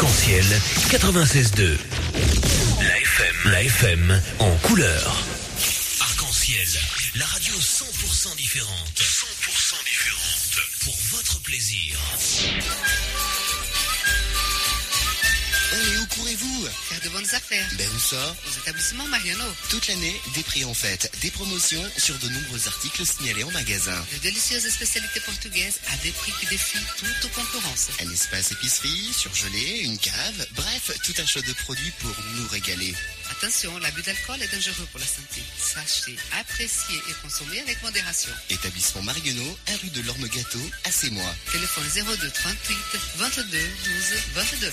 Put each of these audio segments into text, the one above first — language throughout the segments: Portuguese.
Arc-en-ciel 96.2. La FM, la FM en couleur. Arc-en-ciel, la radio 100% différente. 100% différente. Pour votre plaisir. Courez-vous Faire de bonnes affaires. Ben où ça? Aux établissements Mariano. Toute l'année, des prix en fête, des promotions sur de nombreux articles signalés en magasin. De délicieuses spécialités portugaises à des prix qui défient toute concurrence. Un espace épicerie, surgelé, une cave, bref, tout un choix de produits pour nous régaler. Attention, l'abus d'alcool est dangereux pour la santé. Sachez apprécier et consommer avec modération. Établissement Marguenot, un rue de l'Orme Gâteau, à mois. Téléphone 02 38 22 12 22.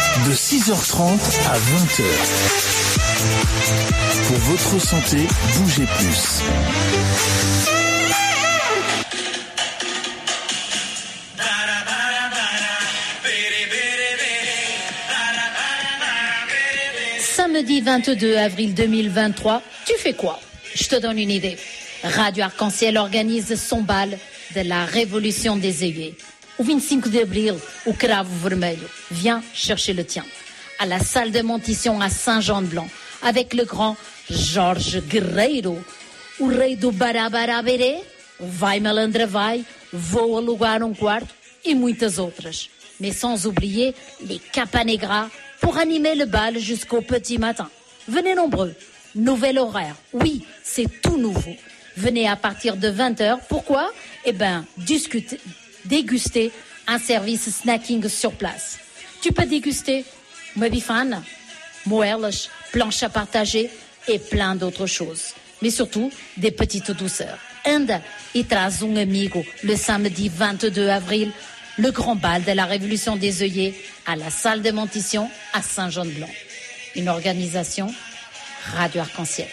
de 6h30 à 20h. Pour votre santé, bougez plus. Samedi 22 avril 2023, tu fais quoi? Je te donne une idée. Radio Arc-en-Ciel organise son bal de la Révolution des Aiguilles. O 25 de abril, o cravo vermelho. Viens chercher le tien. À la salle de montition à Saint-Jean-de-Blanc, avec le grand Jorge Guerreiro, o rei do Barabaraberê, o Vai Malandra Vai, Vou alugar um quarto e muitas outras. Mais sans oublier les Capanegras pour animer le bal jusqu'au petit matin. Venez nombreux. Nouvel horaire. Oui, c'est tout nouveau. Venez à partir de 20h. Pourquoi? Eh ben, discuter, déguster un service snacking sur place. Tu peux déguster uma bifana, moelas, planches à partager et plein d'autres choses. Mais surtout, des petites douceurs. Anda e traz um amigo le samedi 22 avril le grand bal de la Révolution des œillets à la salle de Montition à Saint-Jean-de-Blanc. Une organisation Radio Arc-en-Ciel.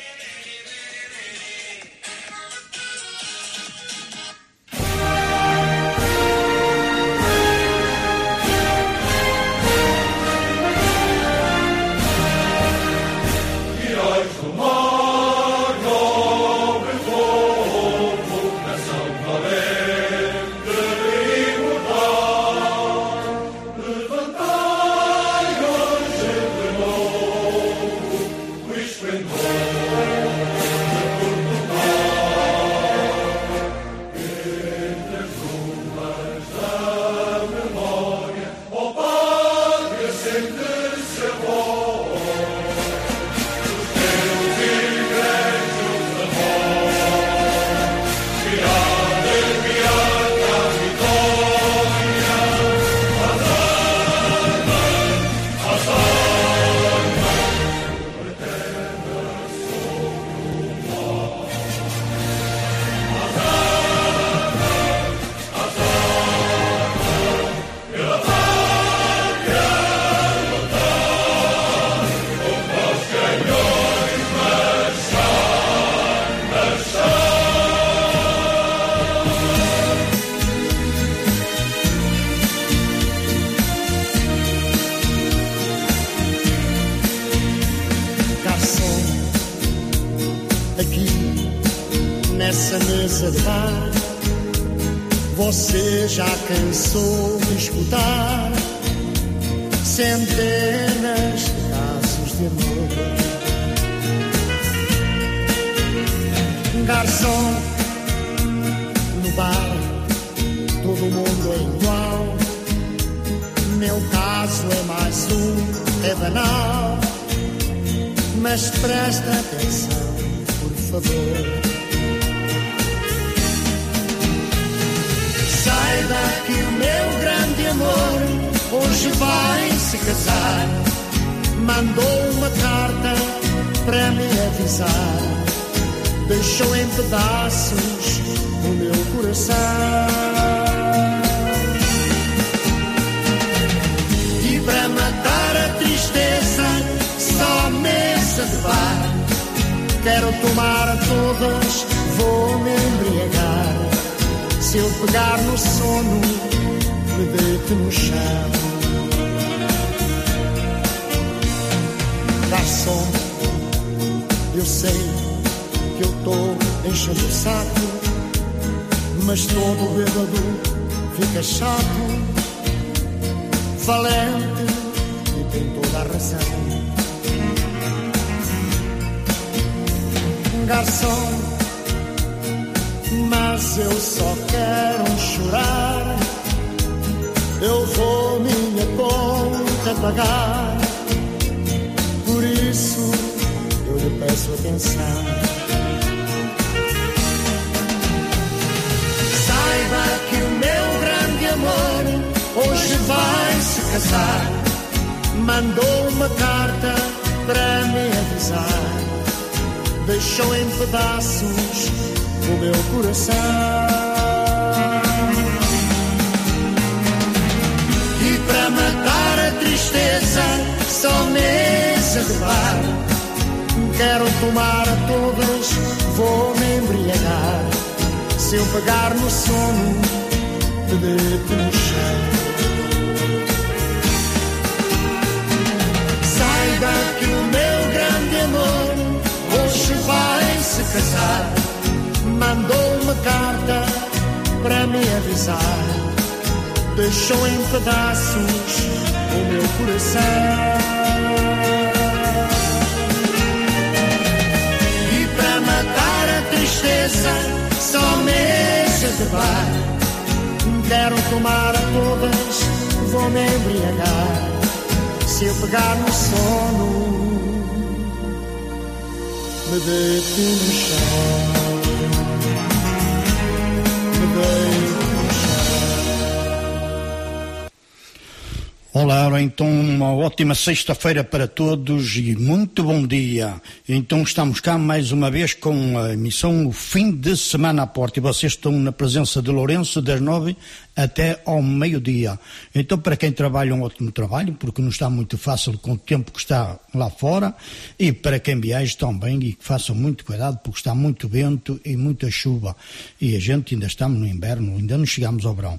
Sexta-feira para todos e muito bom dia. Então estamos cá mais uma vez com a emissão O Fim de Semana à Porta e vocês estão na presença de Lourenço das nove até ao meio-dia. Então para quem trabalha um ótimo trabalho, porque não está muito fácil com o tempo que está lá fora e para quem viaja também e que façam muito cuidado porque está muito vento e muita chuva e a gente ainda estamos no inverno, ainda não chegamos ao verão.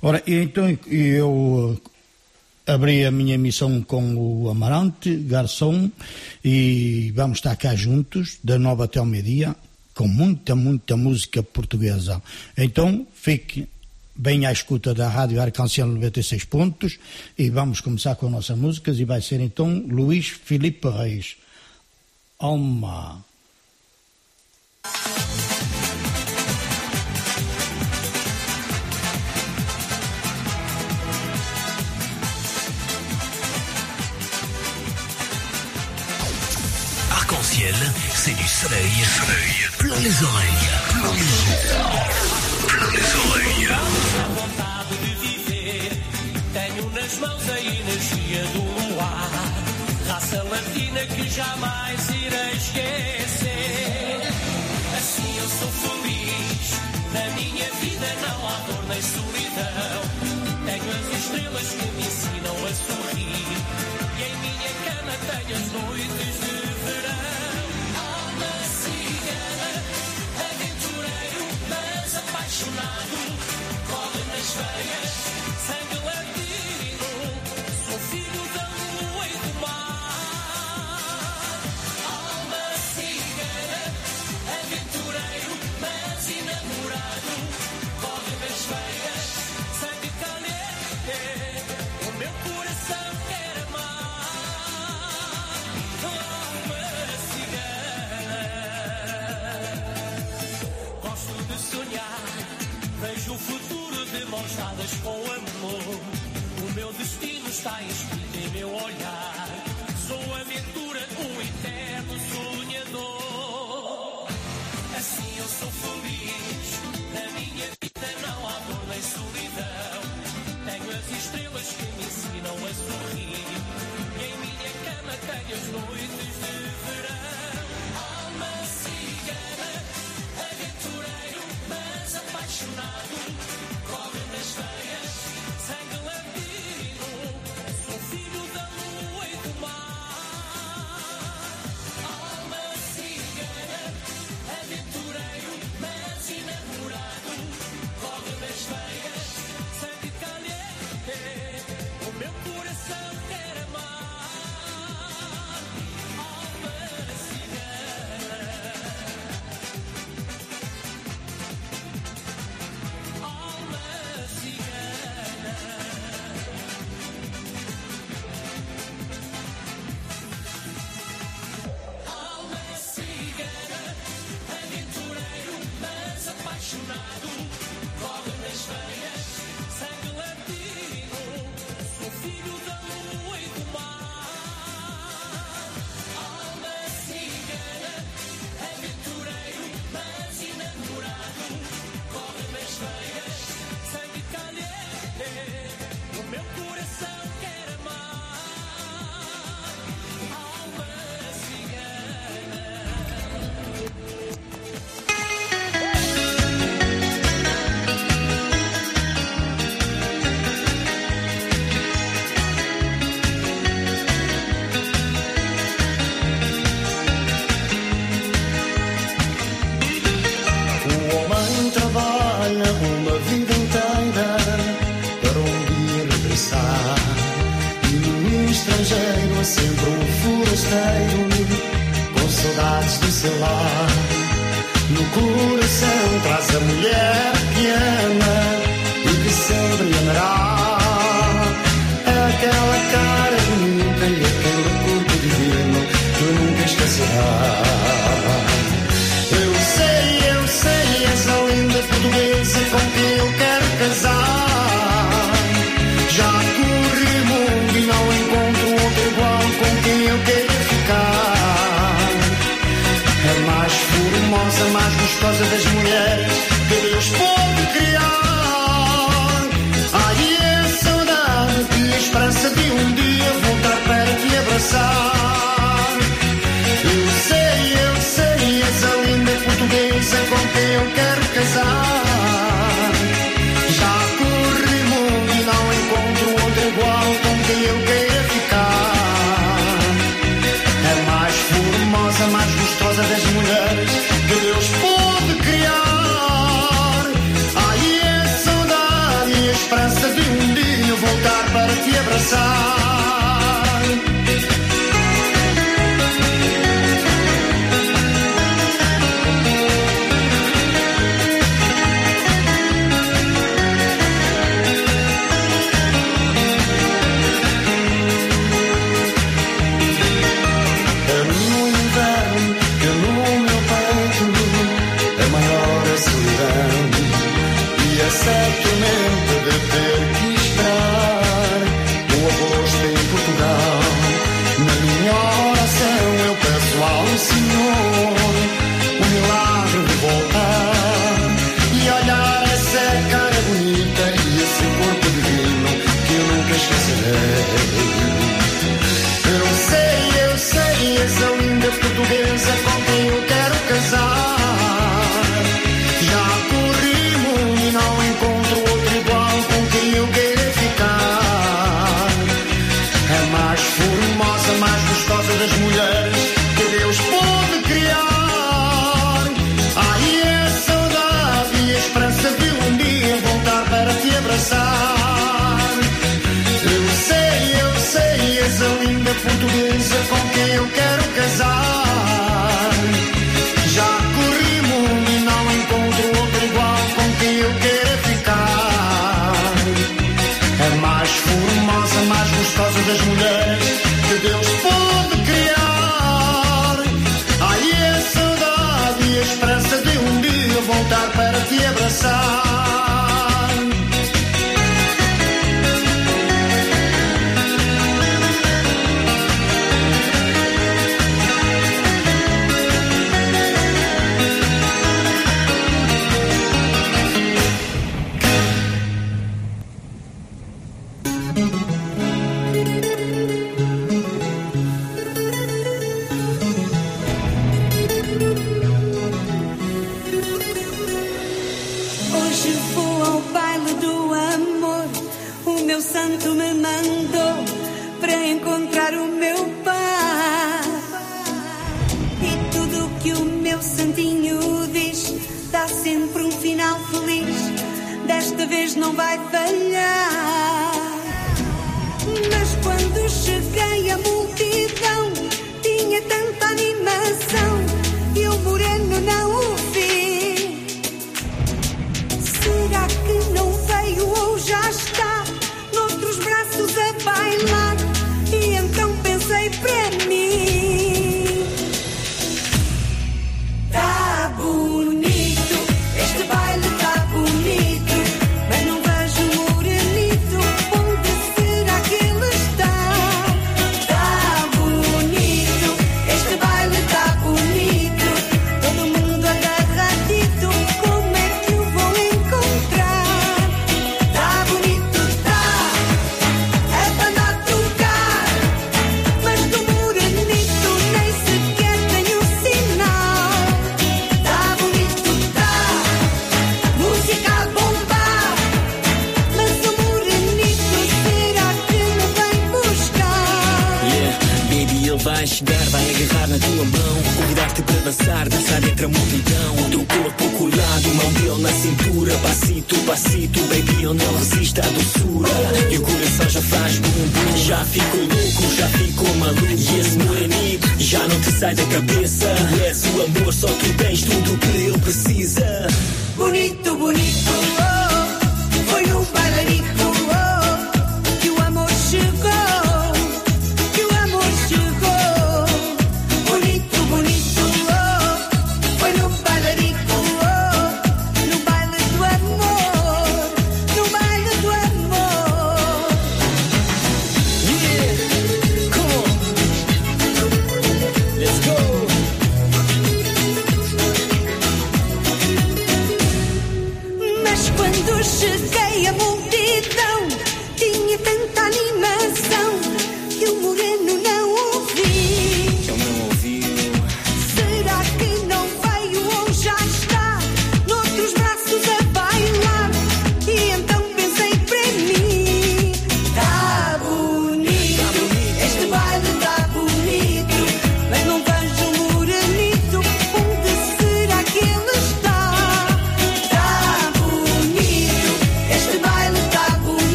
Ora, então eu abri a minha missão com o Amarante, garçom, e vamos estar cá juntos, da nova até ao meio-dia, com muita, muita música portuguesa. Então, fique bem à escuta da Rádio Arcanciel 96 pontos e vamos começar com as nossas músicas e vai ser então Luís Filipe Reis. Alma. Arc-en-ciel, c'est du soleil, soleil, plein les oreilles, plein les oreilles. vontade de viver. Tenho nas mãos a energia do luar, raça latina que jamais irei esquecer. Assim eu sou feliz, na minha vida não há dor nem solidão. Tenho as estrelas que me ensinam a sorrir, com saudades do seu lar. No coração traz a mulher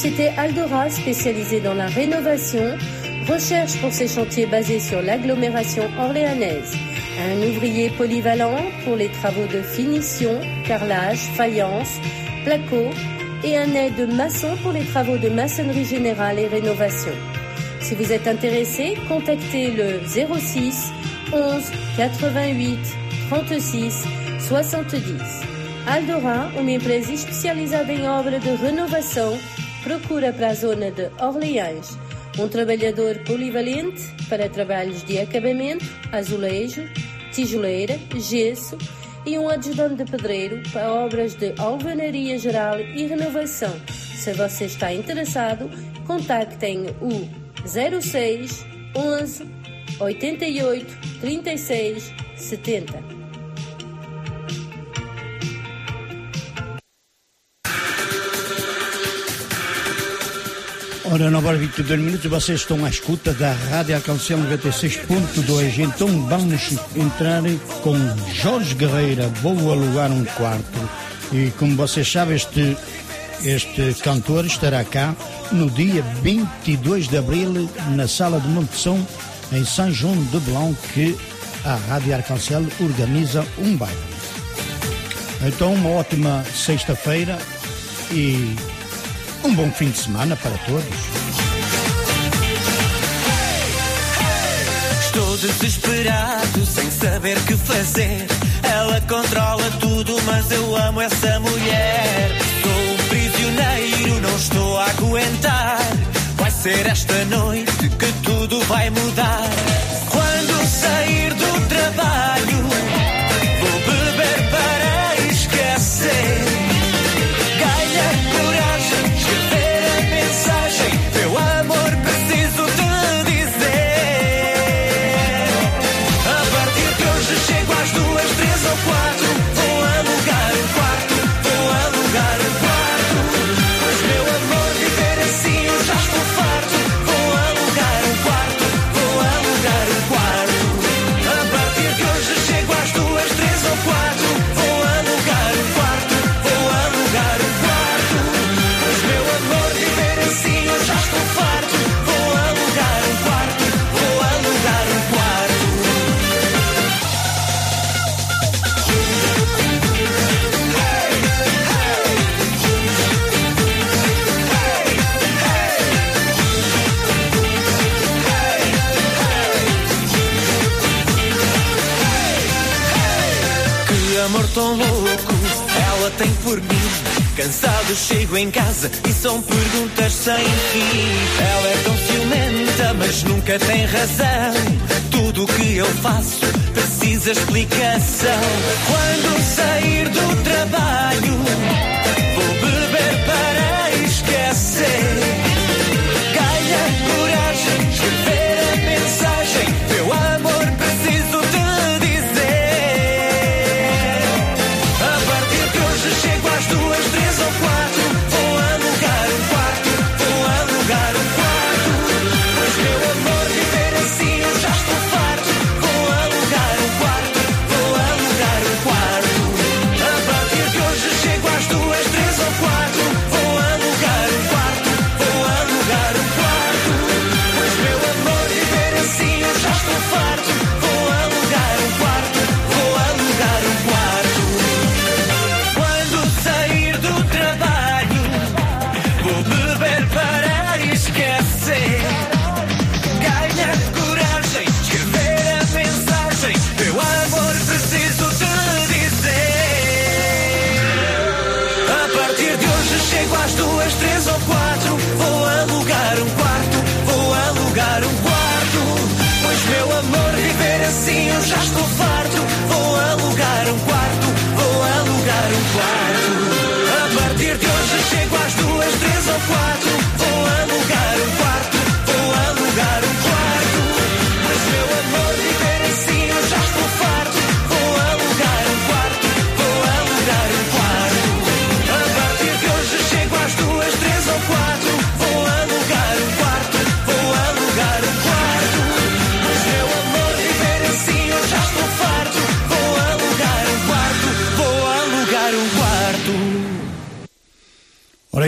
société Aldora, spécialisée dans la rénovation, recherche pour ses chantiers basés sur l'agglomération orléanaise un ouvrier polyvalent pour les travaux de finition, carrelage, faïence, placo et un aide maçon pour les travaux de maçonnerie générale et rénovation. Si vous êtes intéressé, contactez le 06 11 88 36 70. Aldora, uma empresa especializada em obra de procura para a zona de Orleans um trabalhador polivalente para trabalhos de acabamento, azulejo, tijoleira, gesso e um ajudante de pedreiro para obras de alvenaria geral e renovação. Se você está interessado, contactem o 06 11 88 36 70. Ora, 9 horas 22 minutos, vocês estão à escuta da Rádio Alcancel 96.2. Então vamos entrar com Jorge Guerreira, vou alugar um quarto. E como vocês sabem, este, este cantor estará cá no dia 22 de abril na Sala de Montessão, em São João de Belão, que a Rádio Arcancel organiza um baile. Então, uma ótima sexta-feira e um bom fim de semana para todos. Estou desesperado, sem saber que fazer. Ela controla tudo, mas eu amo essa mulher. Sou um prisioneiro, não estou a aguentar. Vai ser esta noite que tudo vai mudar. Quando sair do trabalho, Cansado chego em casa e são perguntas sem fim. Ela é tão ciumenta, mas nunca tem razão. Tudo o que eu faço precisa explicação. Quando sair do trabalho,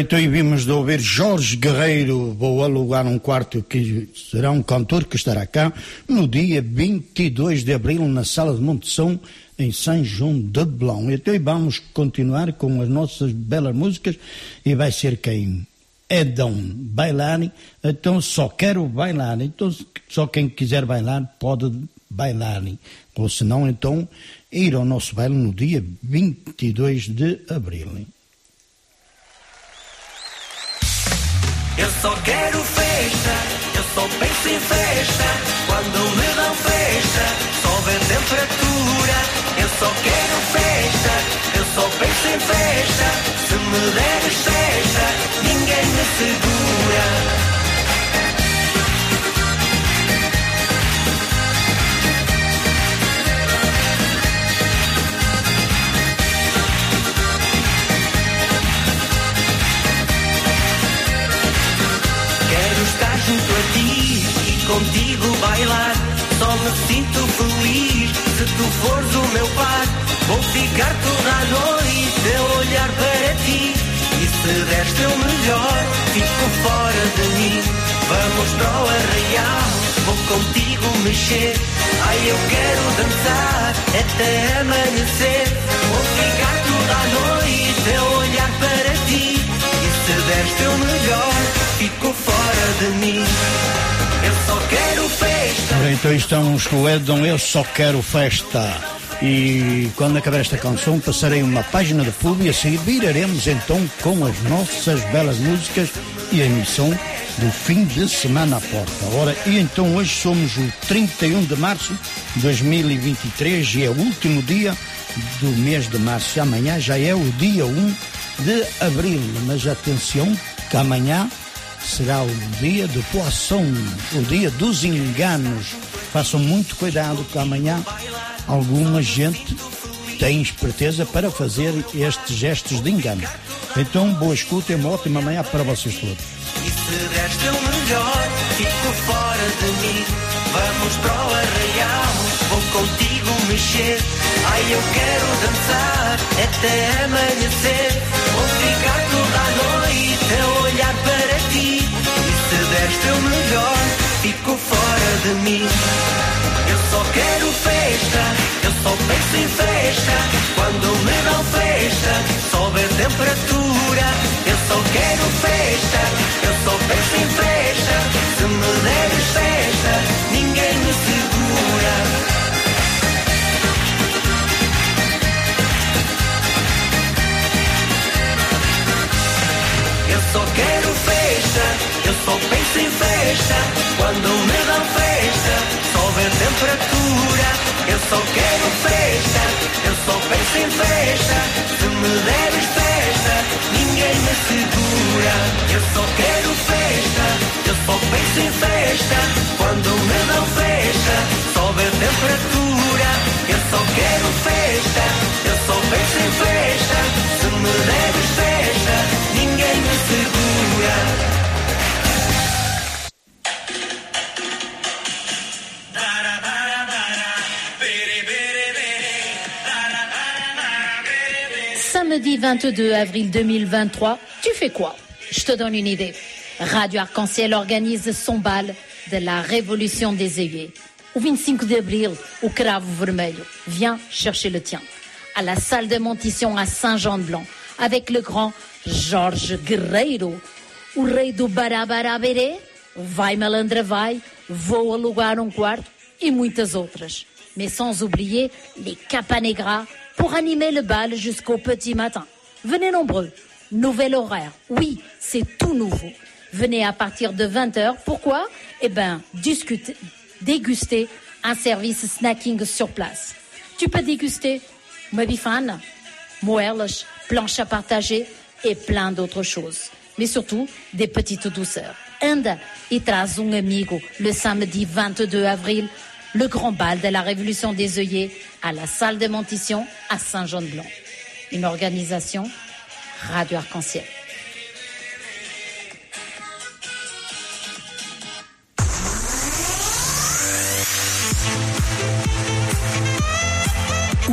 então vimos de ouvir Jorge Guerreiro, vou alugar um quarto que será um cantor que estará cá no dia 22 de abril na Sala de Montessão em São João de Belão. Então vamos continuar com as nossas belas músicas e vai ser quem? Edão Bailani, então só quero bailar, então só quem quiser bailar pode bailar, ou se não então ir ao nosso baile no dia 22 de abril. Eu só quero festa, eu só penso em festa. Quando me dão festa, só vê temperatura. Eu só quero festa, eu só penso em festa. Se me deres festa, ninguém me segura. A ti e contigo bailar. Só me sinto feliz se tu fores o meu par. Vou ficar toda a noite a olhar para ti. E se deres teu melhor, fico fora de mim. Vamos para o arraial, vou contigo mexer. Ai, eu quero dançar até amanhecer. Vou ficar toda a noite a olhar para ti. E se deres teu melhor, fico fora de mim. Eu só quero festa. Então estamos com o Edson, eu só quero festa. E quando acabar esta canção passarei uma página de público e a seguir viraremos então com as nossas belas músicas e a emissão do fim de semana à porta. Ora, e então hoje somos o 31 de março de 2023 e é o último dia do mês de março. E amanhã já é o dia 1 de abril. Mas atenção que amanhã será o dia do poação, o dia dos enganos. Façam muito cuidado que amanhã alguma gente tem esperteza para fazer estes gestos de engano. Então, boa escuta e uma ótima manhã para vocês todos. E se deres teu melhor, fico fora de mim. Vamos para o arraial, vou contigo mexer. Ai, eu quero dançar até amanhecer. Vou ficar toda a noite deres teu melhor, fico fora de mim. Eu só quero festa, eu só penso em festa. Quando me dão festa, sobe a temperatura. Eu só quero festa, eu só penso em festa. Se me deres festa, ninguém me segura. Eu só quero festa, eu só penso em festa. Quando me dão festa, sobe a temperatura. Eu só quero festa, eu só penso em festa. Se me deres festa, ninguém me segura. Eu só quero festa, eu só penso em festa. Quando me dão festa, sobe a temperatura. Eu só quero festa, eu só penso em festa. Se me deres Samedi 22 avril 2023, tu fais quoi? Je te donne une idée. Radio Arc-en-Ciel organise son bal de la Révolution des œillets. Au 25 d'avril, au Cravo Vermelho. Viens chercher le tien. À la salle de Montition à Saint-Jean-de-Blanc, avec le grand Jorge Guerreiro, o rei do Barabaraberê, Vai Malandra Vai, Vou Alugar um Quarto et muitas outras. Mais sans oublier les Capanegras pour animer le bal jusqu'au petit matin. Venez nombreux. Nouvel horaire. Oui, c'est tout nouveau. Venez à partir de 20h. Pourquoi? Eh bien, discuter, déguster un service snacking sur place. Tu peux déguster mabifan, moelas, planches à partager et plein d'autres choses. Mais surtout, des petites douceurs. Anda e traz um amigo le samedi 22 avril, le grand bal de la Révolution des œillets à la salle de Montition à Saint-Jean-de-Blanc. Une organisation Radio Arc-en-Ciel.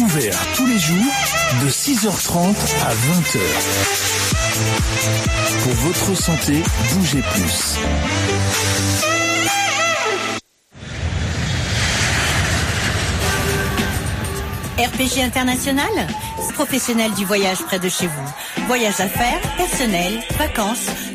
Ouvert tous les jours de 6h30 à 20h. Pour votre santé, bougez plus. RPG International, professionnel du voyage près de chez vous. Voyage d'affaires, personnel, vacances,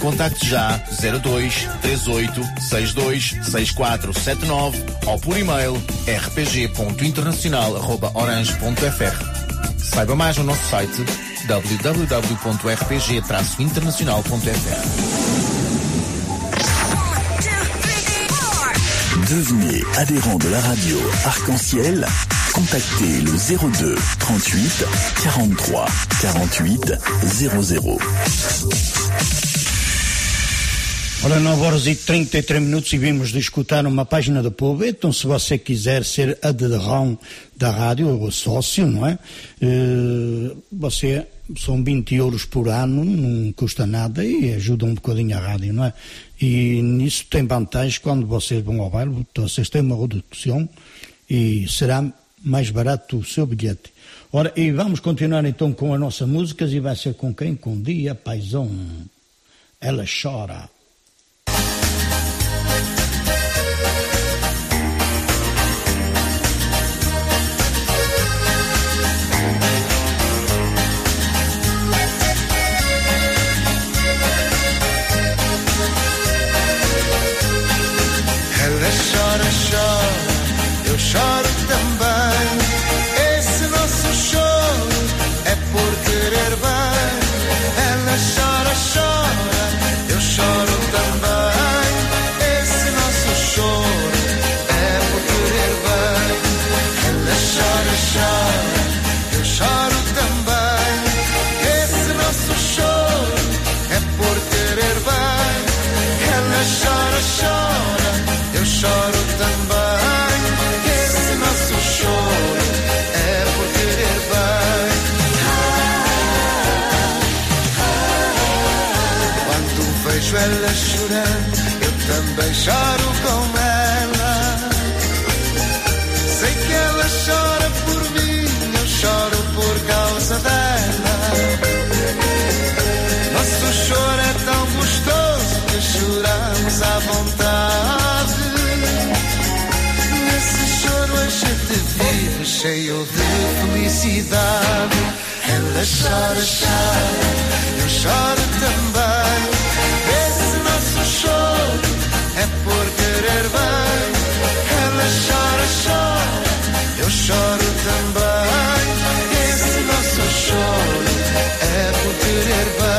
Contacte já 02 38 62 6479 ou por e-mail rpg.internacional.orange.fr. Saiba mais no nosso site www.rpg-internacional.fr. Devenez adhérent de la radio Arc-en-Ciel. Contactez le 02 38 43 48 00. Ora, 9 horas e 33 minutos e vimos de escutar uma página do povo. Então, se você quiser ser adedrão da rádio, ou sócio, não é? Eh, você, são 20 euros por ano, não custa nada e ajuda um bocadinho a rádio, não é? E nisso tem vantagens quando vocês vão ao bairro, vocês têm uma redução e será mais barato o seu bilhete. Ora, e vamos continuar então com as nossas músicas e vai ser com quem? Com Dia Paisão. Ela chora. Eu choro choro com ela. Sei que ela chora por mim, eu choro por causa dela. Nosso choro é tão gostoso que choramos à vontade. Nesse choro a gente vive cheio de felicidade. Ela chora, chora, eu choro também. chora, chora, chora. Eu choro também. Esse nosso choro é por querer bem.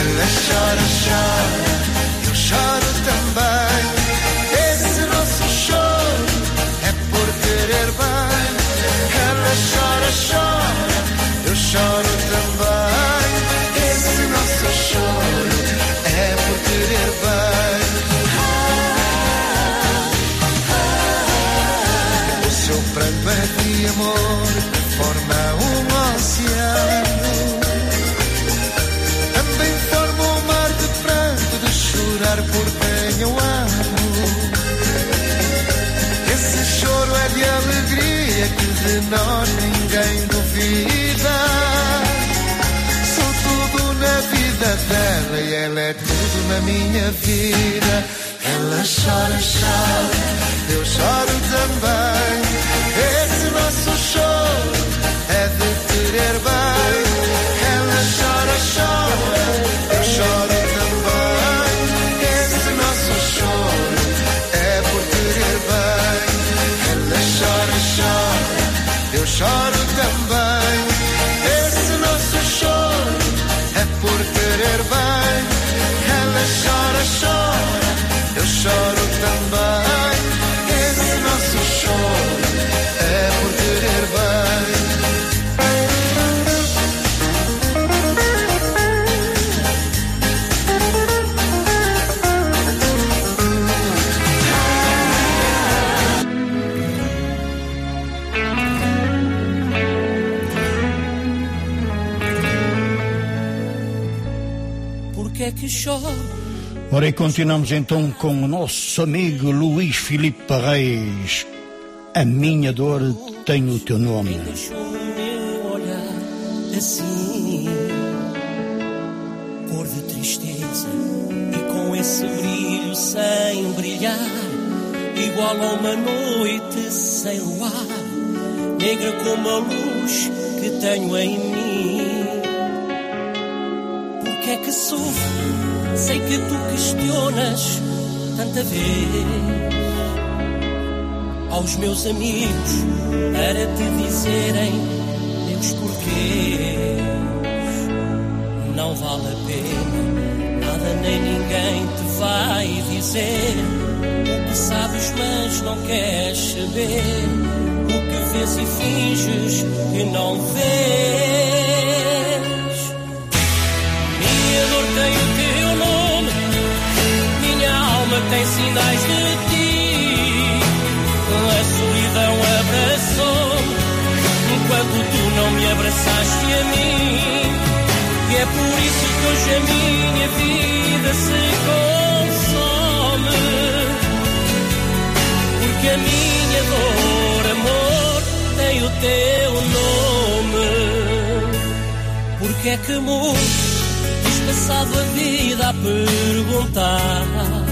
Ela chora, chora. choro também. Esse nosso choro é por querer bem. O seu pranto é de amor, forma um oceano. Também forma um mar de pranto, de chorar por quem eu amo. Esse choro é de alegria que de nós ela é tudo na minha vida. Ela chora, chora, eu choro também. Esse nosso choro é de querer choro também. Esse nosso choro é por querer bem. Por que é que choro? Ora, e continuamos então com o nosso amigo Luís Filipe Reis. A minha dor tem o teu nome. Assim, cor de tristeza e com esse brilho sem brilhar, igual a uma noite sem luar, negra como a luz que tenho em mim. Por que é que sofro? Sei que tu questionas tanta vez aos meus amigos para te dizerem meus porquês. Não vale a pena, nada nem ninguém te vai dizer o que sabes, mas não queres saber. O que vês e finges que não vês. Tem sinais de ti. A solidão abraçou-me enquanto tu não me abraçaste a mim. E é por isso que hoje a minha vida se consome. Porque a minha dor, amor, tem o teu nome. Porque é que amor, passado a vida a perguntar.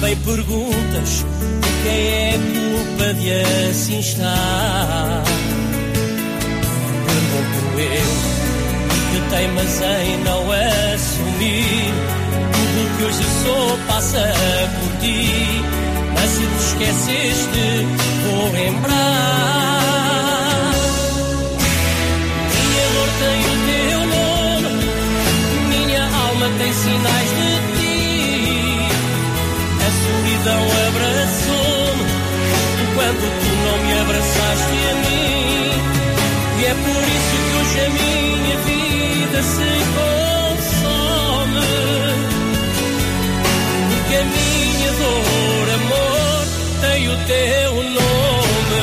Também perguntas de quem é culpa de assim estar. Pergunto eu, que teimas em não assumir tudo que hoje sou passa por ti. Mas se te esqueceste, vou lembrar. Minha dor tem o teu nome, minha alma tem sinais abraçou-me enquanto tu não me abraçaste a mim. E é por isso que hoje a minha vida se consome. Porque a minha dor, amor, tem o teu nome.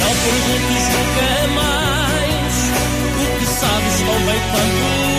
Não perguntes nunca mais o que sabes tão bem quanto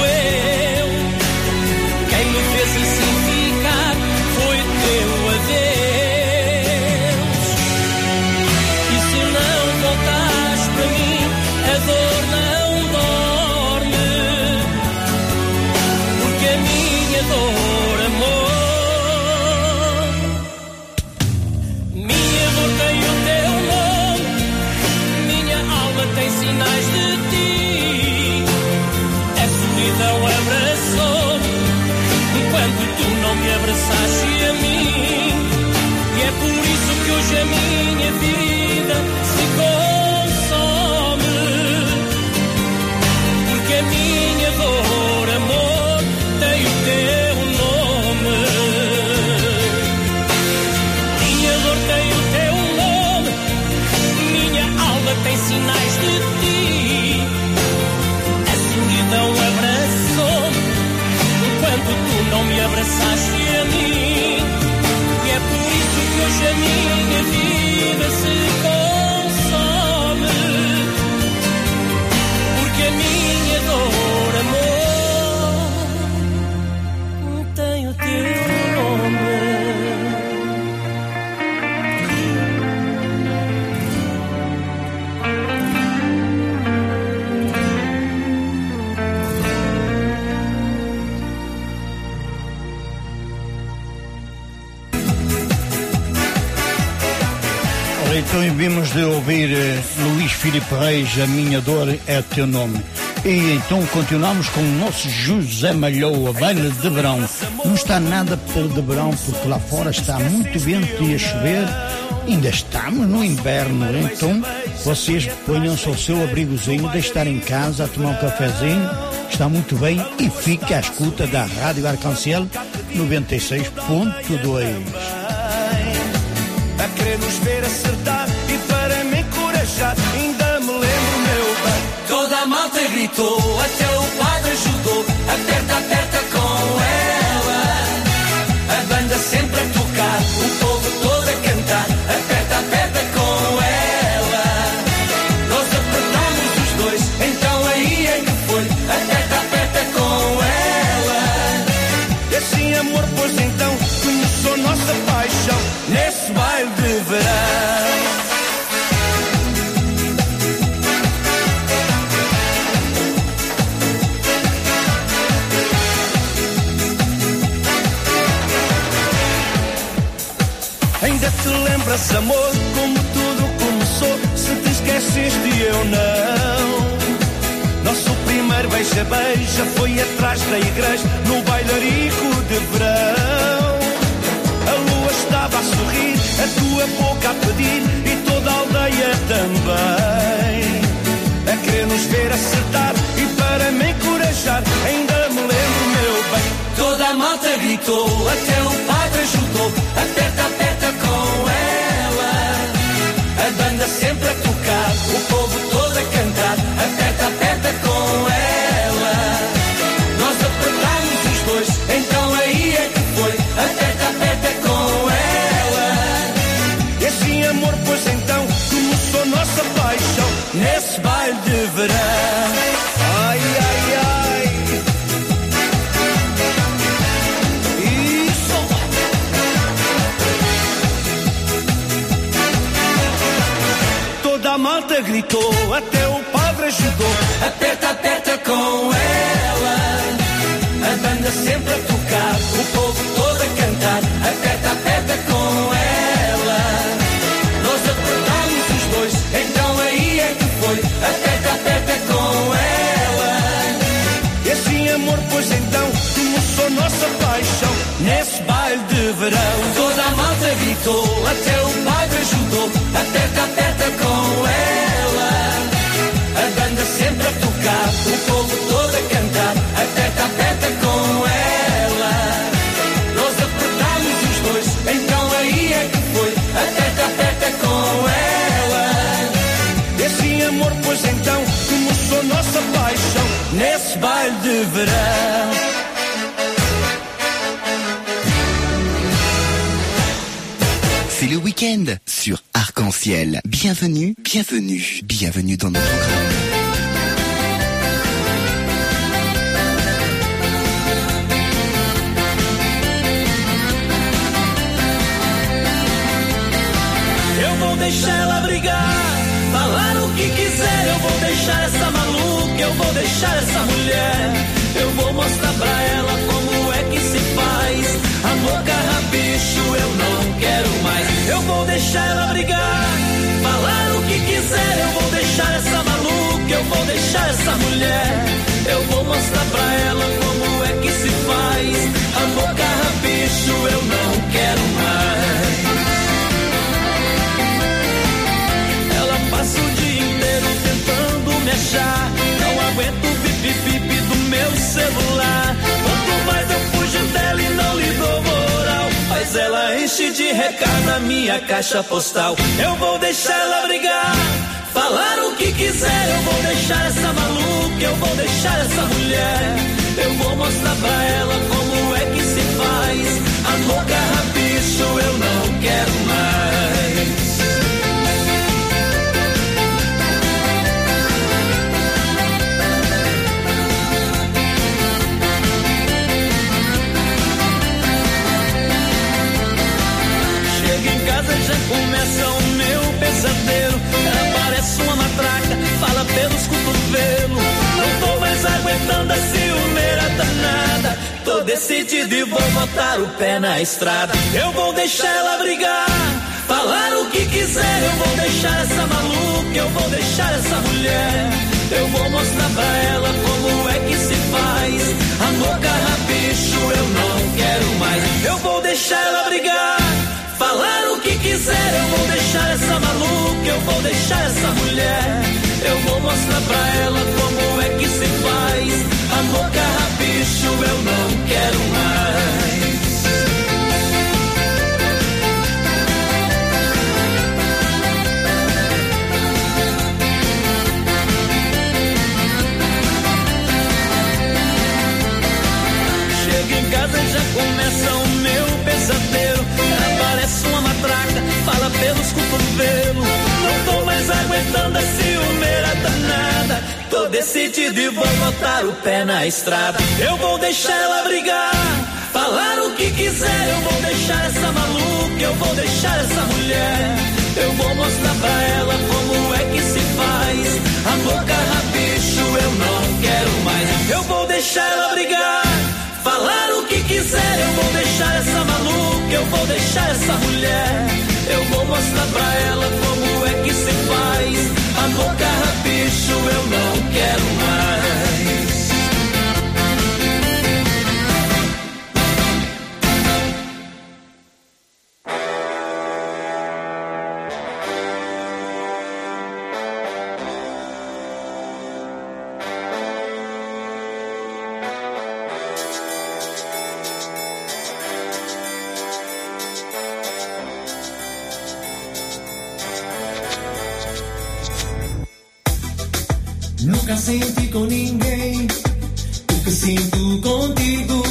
Vimos de ouvir eh, Luís Filipe Reis, A Minha Dor é Teu Nome. E então continuamos com o nosso José Malhoa, baile de verão. Não está nada para de verão, porque lá fora está muito vento e a chover. Ainda estamos no inverno, então vocês ponham-se ao seu abrigozinho de estar em casa a tomar um cafezinho, está muito bem e fique à escuta da Rádio Arcancel 96.2. a querer nos ver acertar gritou até o padre ajudou. Aperta aperta com ela. A banda sempre a tocar eu não. Nosso primeiro beija-beija foi atrás da igreja, no bailarico de verão. A lua estava a sorrir, a tua boca a pedir e toda a aldeia também. A querer nos ver acertar e para me encorajar, ainda me lembro, meu bem. Toda a malta gritou, até o padre ajudou. Aperta, aperta com ela. A banda sempre a tocar, o povo verão. Ai, ai, ai. Isso. Toda a malta gritou, até o padre ajudou. Aperta, aperta com ela. A banda sempre a tocar, o verão. Toda a malta gritou, até o padre ajudou. Aperta, aperta com ela. A banda sempre a tocar, o povo todo a cantar. Aperta, aperta com ela. Nós apertamos os dois, então aí é que foi. Aperta, aperta com ela. E assim, amor, pois então começou nossa paixão nesse baile de verão. Week-end sur Arc-en-Ciel. Bienvenue, bienvenue, bienvenue dans notre programme. Eu vou deixar ela brigar, falar o que quiser. Eu vou deixar essa maluca, eu vou deixar essa mulher. Eu vou mostrar pra ela Amor carrapicho, eu não quero mais. Eu vou deixar ela brigar, falar o que quiser. Eu vou deixar essa maluca, eu vou deixar essa mulher. Eu vou mostrar pra ela como é que se faz. Amor carrapicho, eu não quero mais. Ela passa o dia inteiro tentando me achar. Não aguento o bip-bip do meu celular. Mas ela enche de recado a minha caixa postal. Eu vou deixar ela brigar. Falar o que quiser, eu vou deixar essa maluca, eu vou deixar essa mulher. Eu vou mostrar pra ela como é que se faz. Amor carrapicho, eu não quero mais. Pelos cotovelos. Não tô mais aguentando a ciumeira danada. Tô decidido e vou botar o pé na estrada. Eu vou deixar ela brigar, falar o que quiser. Eu vou vou deixar essa mulher. Eu vou mostrar pra ela como é que se faz. Amor carrapicho, eu não quero mais. Eu vou deixar ela brigar, falar o que quiser. Eu vou deixar essa maluca, eu vou deixar essa mulher. Eu vou mostrar pra ela como é que se faz. Amor carrapicho, eu não quero mais. Decidido e vou botar o pé na estrada. Eu vou deixar ela brigar, falar o que quiser. Eu vou deixar essa maluca, eu vou deixar essa mulher. Eu vou mostrar pra ela como é que se faz. Amor carrapicho, eu não quero mais. Eu vou deixar ela brigar. Falar o que quiser, eu vou deixar essa maluca, eu vou deixar essa mulher. Eu vou mostrar pra ela como é Amor carrapicho, eu não quero mais. Senti com ninguém o que sinto contigo.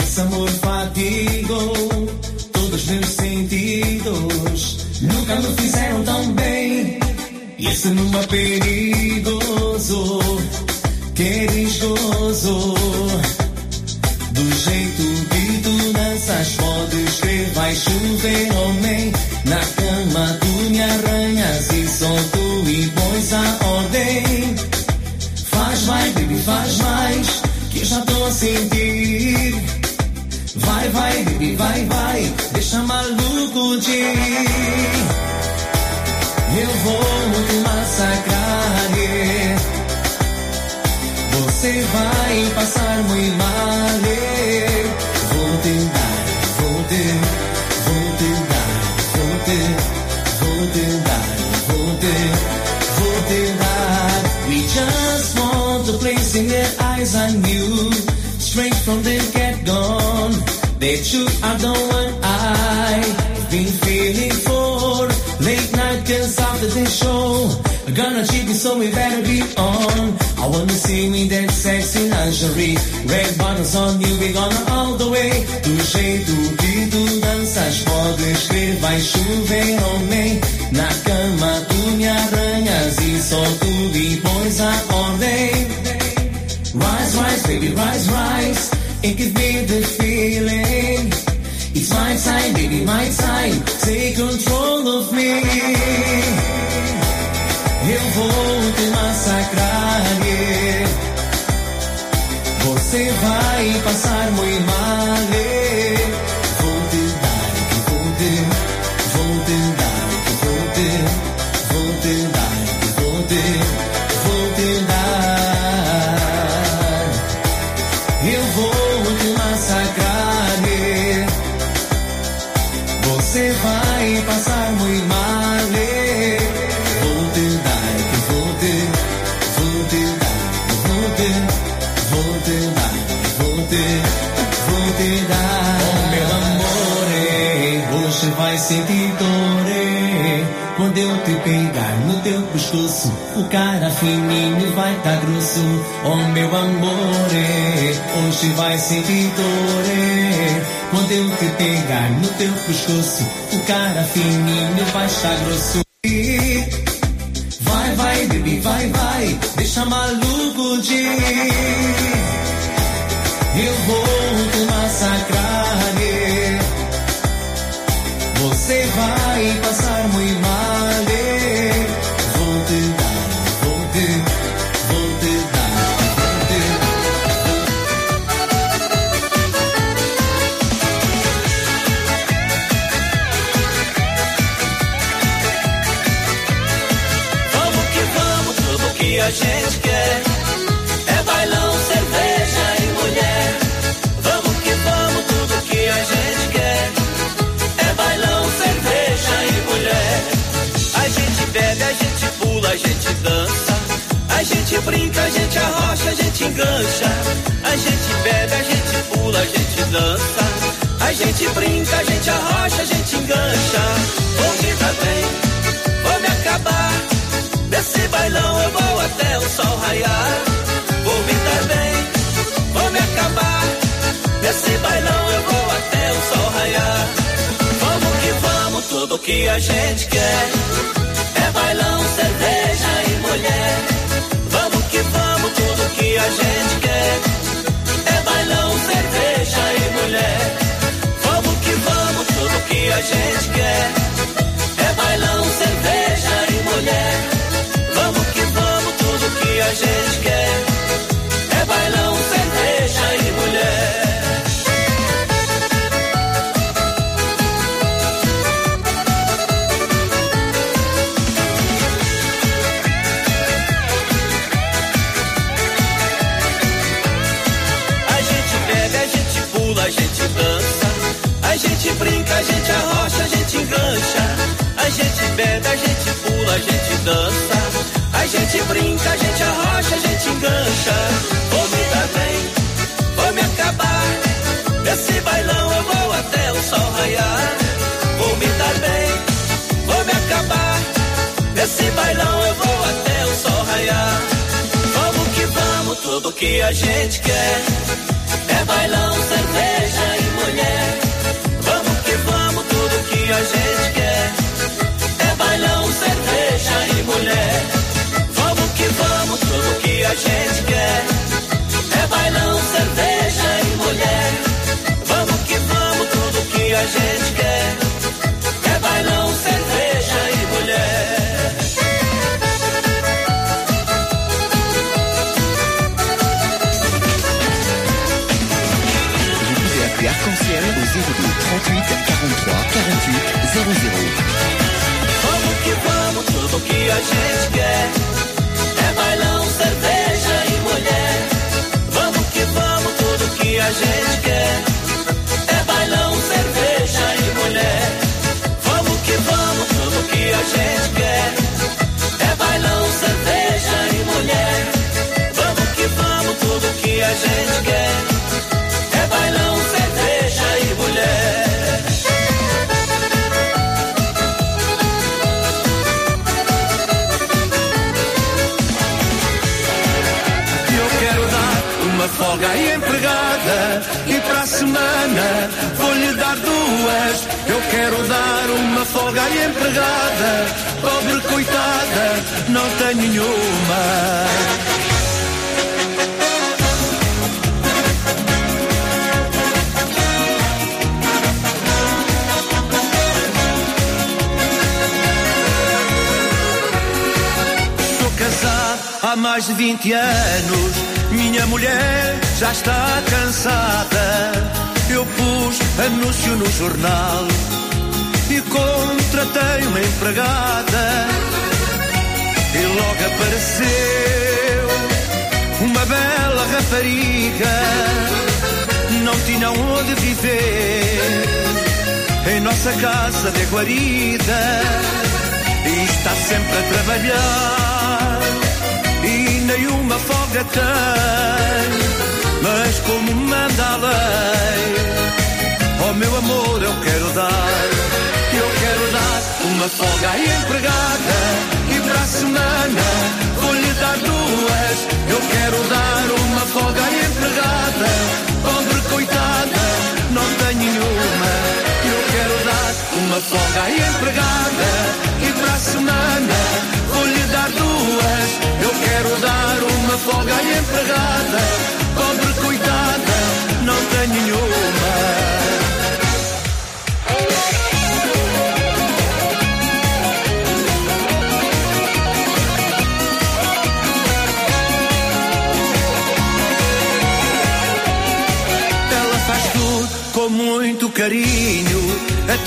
Esse amor fatigou todos os meus sentidos. Nunca me fizeram tão bem. E esse numa perigoso. Sentir. Vai, vai, baby, vai, vai, deixa maluco de. Eu vou te massacrar. Você vai passar muito mal. Vou te dar, vou te, vou te dar, vou te, vou te dar, vou te, vou te dar. We just want to place in their eyes on you, from the get gone. That you are the one I've been feeling for. Late night after the show. Gonna treat you so we better be on. I wanna see me that sexy lingerie. Red bottoms on you, we gonna all the way. Do jeito que tu danças, podes crer, vai chover, homem. Na cama tu me arranhas e só tu me pões a ordem. Rise, rise, baby, rise, rise. And give me the feeling. It's my time, baby, my time. Take control of me. Eu vou te massacrar. Você vai passar muito mal. yeah. Cara fininho vai tá grosso. Oh meu amor, hoje vai sentir dor. Quando eu te pegar no teu pescoço, o cara fininho vai estar grosso. folga e empregada e para a semana vou-lhe dar duas. Eu quero dar uma folga e empregada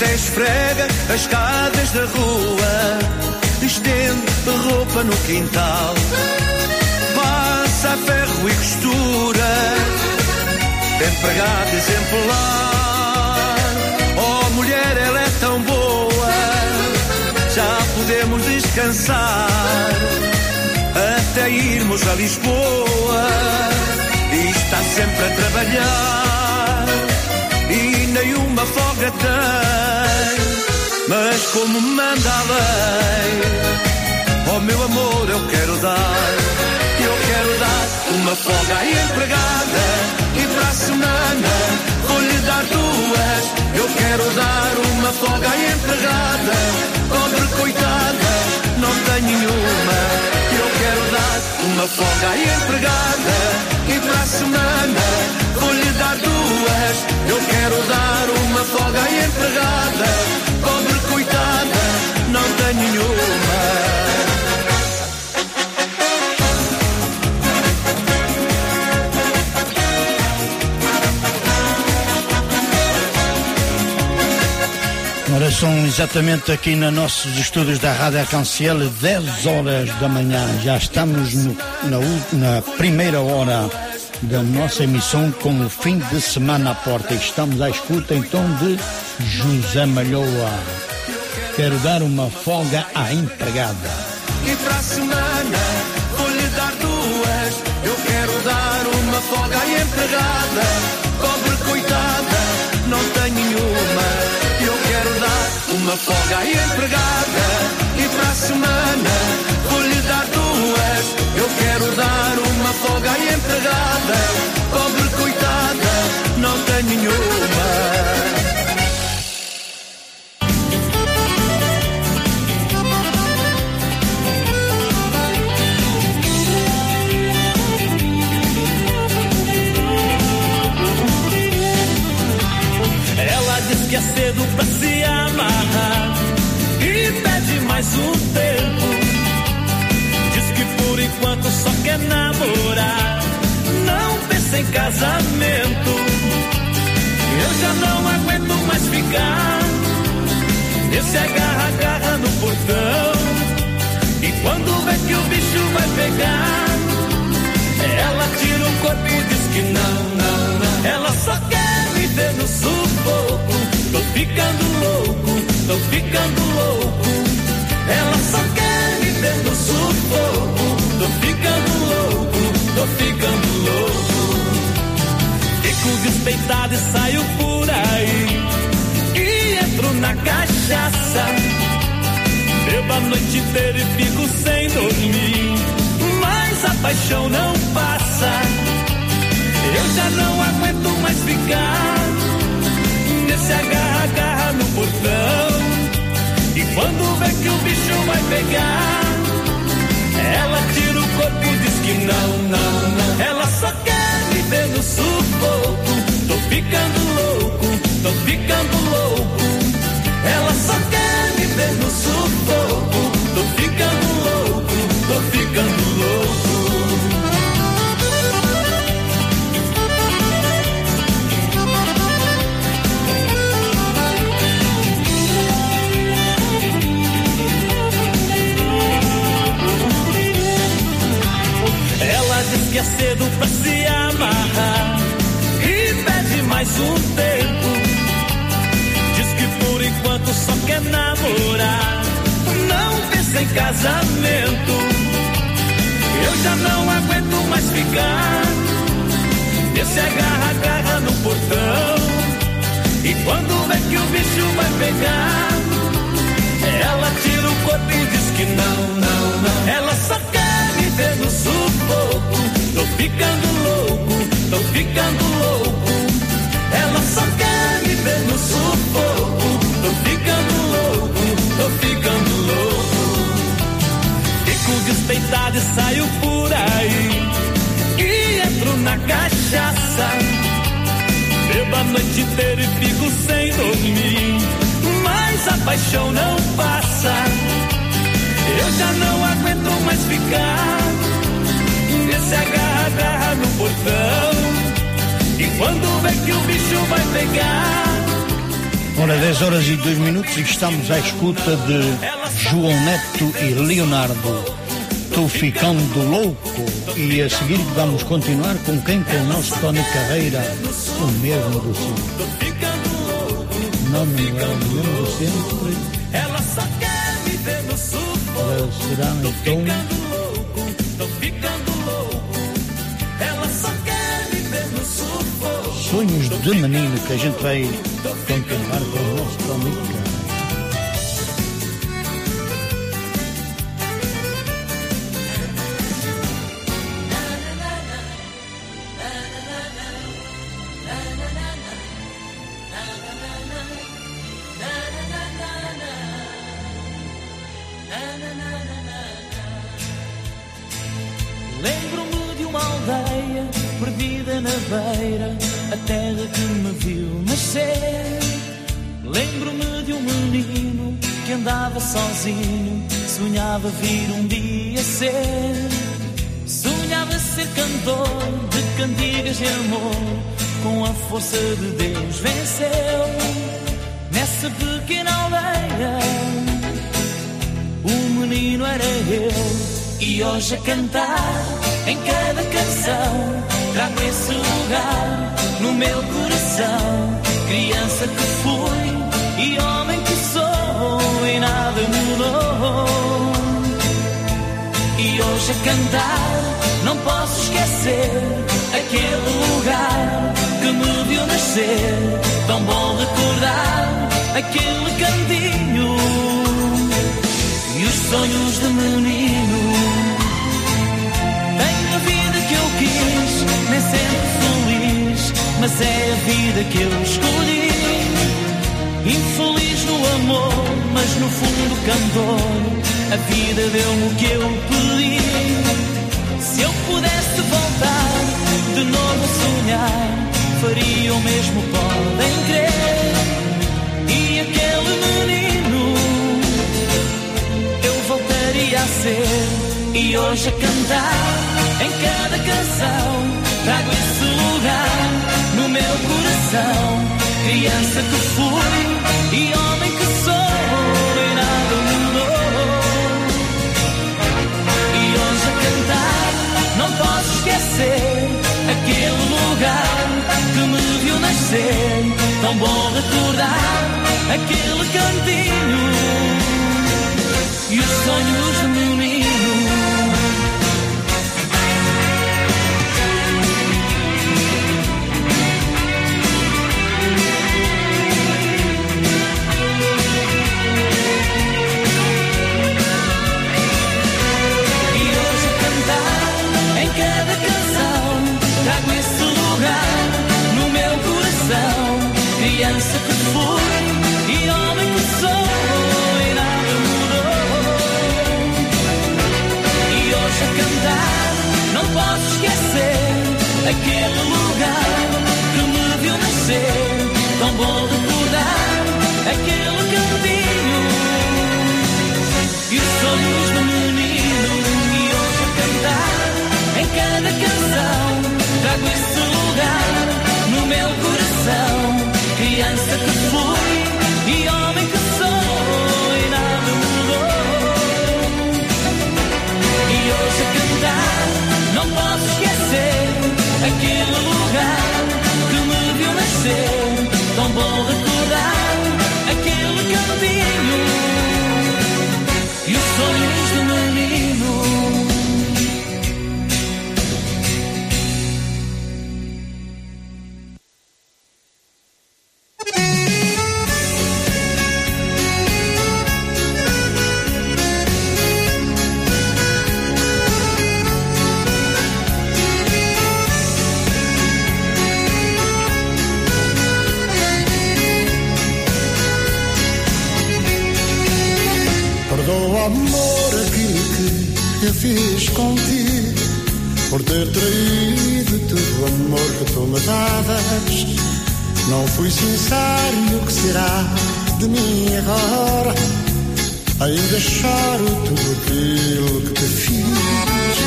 até esfrega as escadas da rua, estende roupa no quintal, passa ferro e costura, tem pregada exemplar. Oh mulher, ela é tão boa, já podemos descansar até irmos a Lisboa. E está sempre a trabalhar nenhuma folga tem. Mas como manda a lei, oh meu amor, eu quero dar, eu quero dar uma folga à empregada e para a semana vou-lhe dar duas. Eu quero dar uma folga à empregada, pobre coitada, não tem nenhuma. Eu quero dar uma folga à empregada e para a semana vou-lhe dar duas. Eu quero dar uma folga à empregada, pobre coitada, não tem nenhuma. São exatamente aqui nos nossos estúdios da Rádio Arcanciel 10 horas da manhã. Já estamos no- na, na primeira hora da nossa emissão com o fim de semana à porta. Estamos à escuta então de José Malhoa. Quero dar uma folga à empregada. E para a semana vou-lhe dar duas. Eu quero dar uma folga à empregada. Uma folga à empregada. E para a semana vou-lhe dar duas. Eu quero dar uma folga à empregada. Pobre coitada, não tem nenhuma. Que é cedo pra se enquanto só quer namorar, não pensa em casamento. Eu já não aguento mais ficar nesse agarra-agarra no portão. E quando vê que o bicho vai pegar, ela tira o corpo e diz que não, não, não. Ela só quer viver no sufoco. Tô ficando louco, tô ficando louco. Ela só quer viver no sufoco. Tô ficando louco, tô ficando louco. Fico despeitado e saio por aí. E entro na cachaça. Bebo a noite inteira e fico sem dormir. Mas a paixão não passa. Eu já não aguento mais ficar nesse agarra-agarra no portão. E quando vê que o bicho vai pegar, ela tira que não, não, não. Ela só quer viver no sufoco. Tô ficando louco, tô ficando louco. Ela só quer viver no sufoco. Que é cedo pra se amarrar e pede mais um tempo. Diz que por enquanto só quer namorar, não pensa em casamento. Eu já não aguento mais ficar nesse agarra-agarra no portão. E quando vê que o bicho vai pegar, ela tira o corpo e diz que não, não, não. Ela só quer viver no sufoco. Tô ficando louco, tô ficando louco. Ela só quer viver no sufoco. Tô ficando louco, tô ficando louco. Fico despeitado e saio por aí. E entro na cachaça. Bebo a noite inteira e fico sem dormir. Mas a paixão não passa. Eu já não aguento mais ficar nesse agarra-agarra no portão. E quando vê que o bicho vai pegar, Ora, 10 horas e 2 minutos e estamos à escuta de João Neto e Leonardo. Tô ficando louco. E a seguir vamos continuar com quem? Com o nosso Tony Carreira, o mesmo do sempre. Não, não é o mesmo do sempre. Ela só quer viver no sufoco. Será então. Sonhos de menino que a gente vai continuar com o nosso Tony força de Deus venceu. Nessa pequena aldeia, o menino era eu. E hoje a cantar em cada canção Trago esse lugar no meu coração Criança que fui e homem que sou E nada mudou E hoje a cantar não posso esquecer Aquele lugar que me viu nascer Tão bom recordar aquele cantinho e os sonhos de menino. Tenho a vida que eu quis, nem sempre feliz, mas é a vida que eu escolhi. Infeliz no amor, mas no fundo cantor, a vida deu-me o que eu pedi. Se eu pudesse voltar de novo a sonhar, faria o mesmo, podem crer. E aquele menino eu voltaria a ser. E hoje a cantar em cada canção, trago esse lugar no meu coração. Criança que fui e homem não posso esquecer aquele lugar que me viu nascer. Tão bom recordar aquele cantinho e os sonhos de. E Criança que fui e homem que sou, e nada mudou. E hoje a cantar, não posso esquecer aquele lugar que me viu nascer. Tão bom recordar aquele cantinho e os sonhos do menino. E hoje a cantar em cada canção, trago esse lugar no meu coração. Criança que pensar no que será de mim agora. Ainda choro tudo aquilo que te fiz.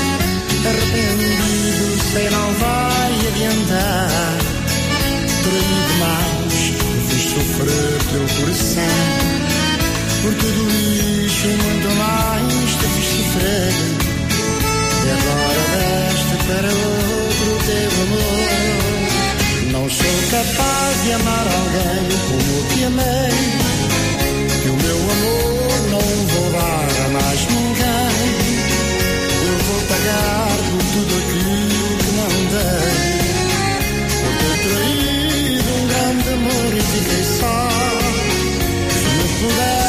Arrependido, sei não vai adiantar. Traí demais, fiz sofrer teu coração. Por tudo isso e muito mais te fiz sofrer. E agora deste para outro teu amor. Não sou capaz de amar alguém como te amei. E o meu amor não vou dar a mais ninguém. Eu vou pagar por tudo aquilo que não dei. Por ter traído um grande amor e fiquei só. Se não puder.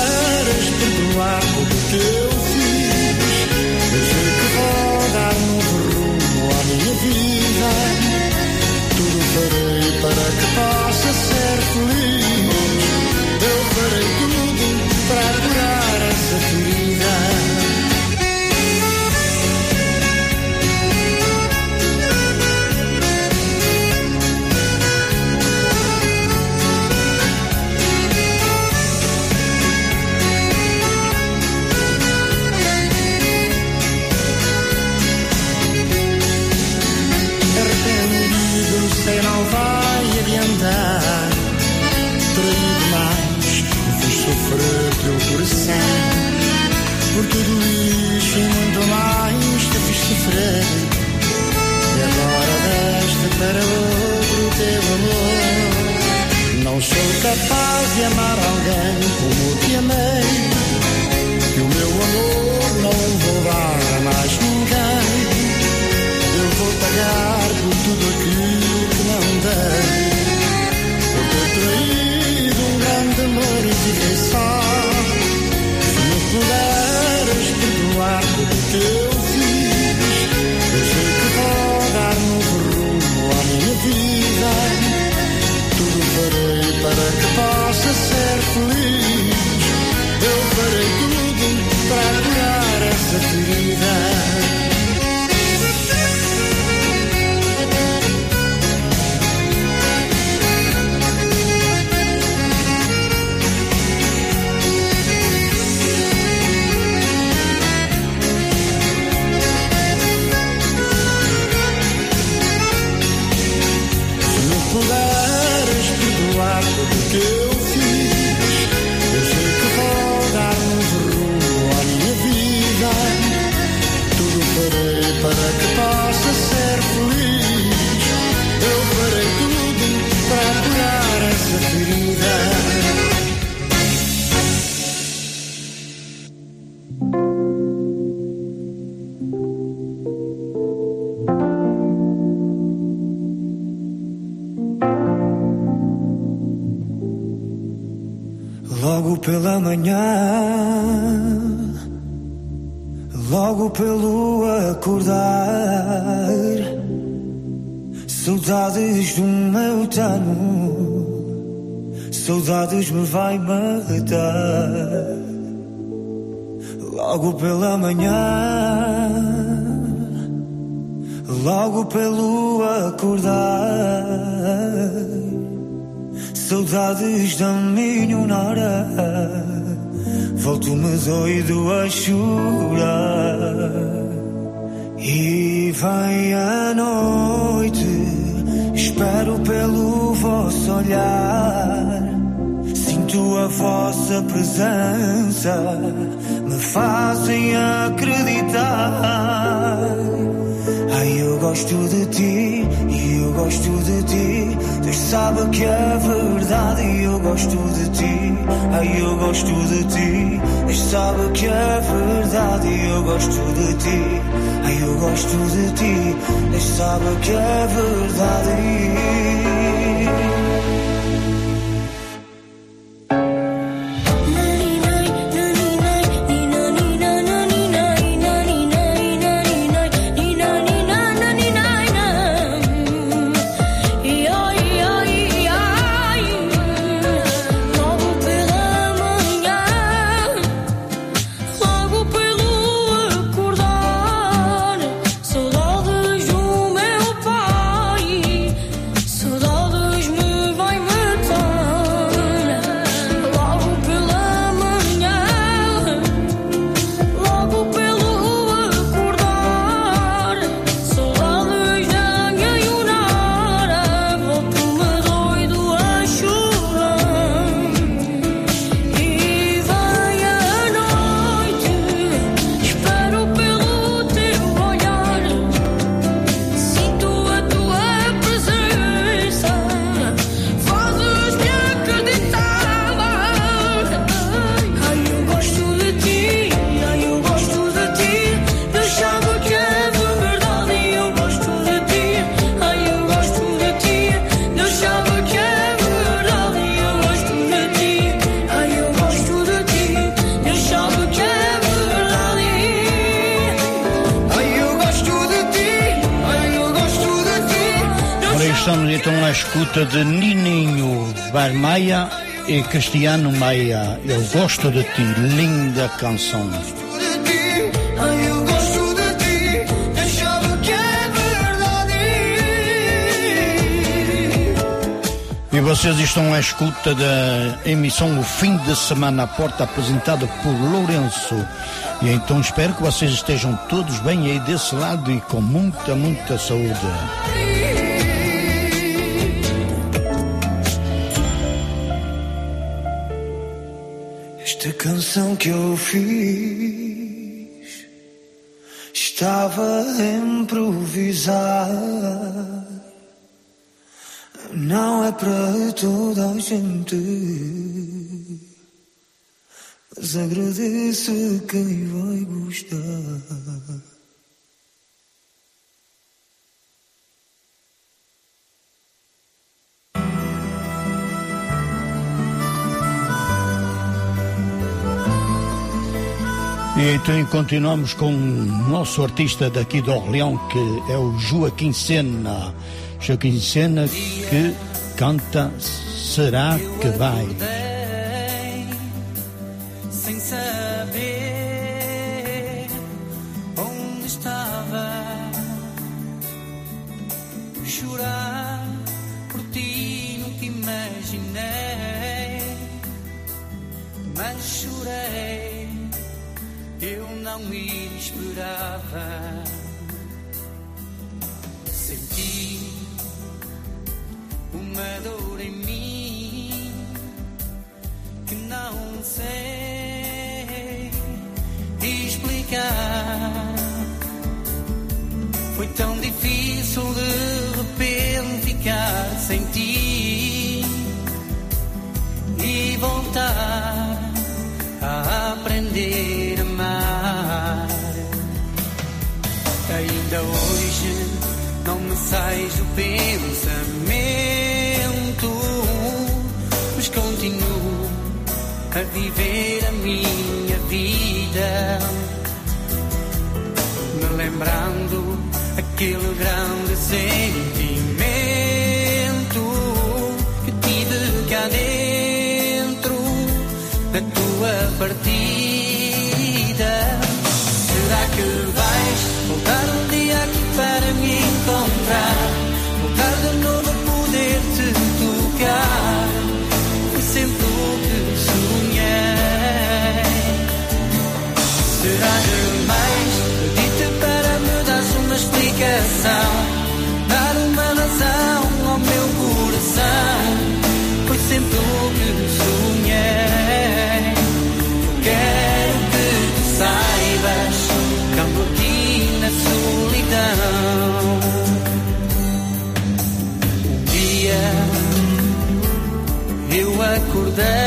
Cristiano Meia, ah, Eu Gosto de Ti, linda canção. E vocês estão à escuta da emissão O Fim de Semana à Porta, apresentada por Lourenço. E então espero que vocês estejam todos bem aí desse lado e com muita, muita saúde. canção que eu fiz estava improvisada. Não é para toda a gente, mas agradeço quem vai gostar. E então continuamos com o nosso artista daqui do Orleão, que é o Joaquim Sena. Joaquim Sena que canta Será que vai? chorava. Senti uma dor em mim que não sei explicar. Foi tão difícil de repente ficar sem ti e voltar a aprender. Ainda hoje não me sais do pensamento, mas continuo a viver a minha vida, me lembrando aquele grande sentimento que tive cá dentro da tua partida. there.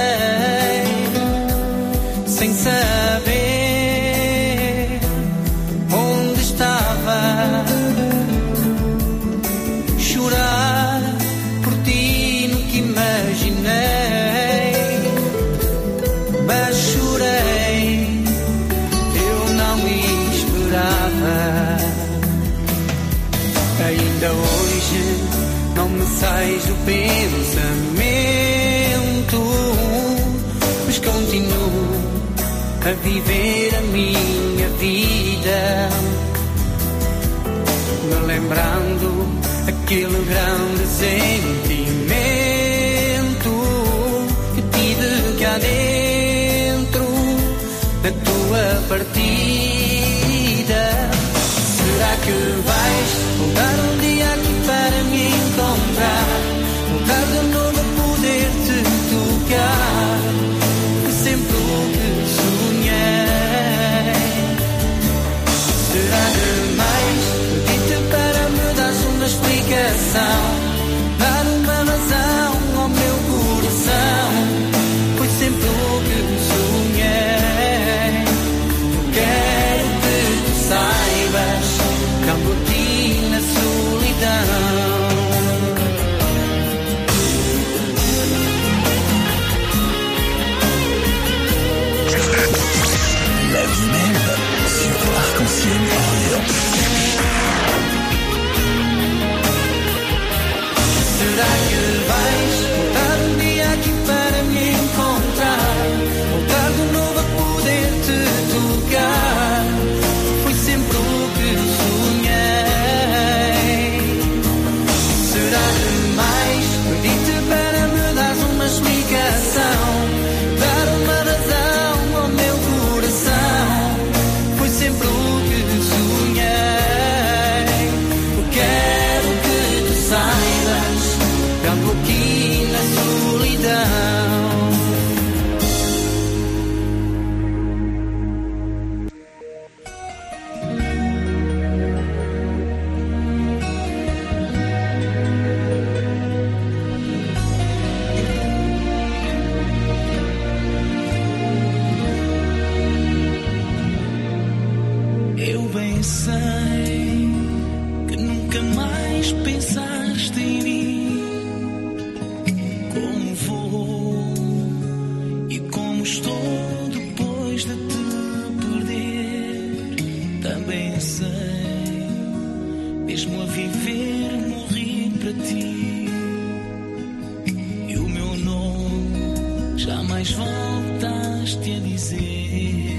mais voltaste a dizer: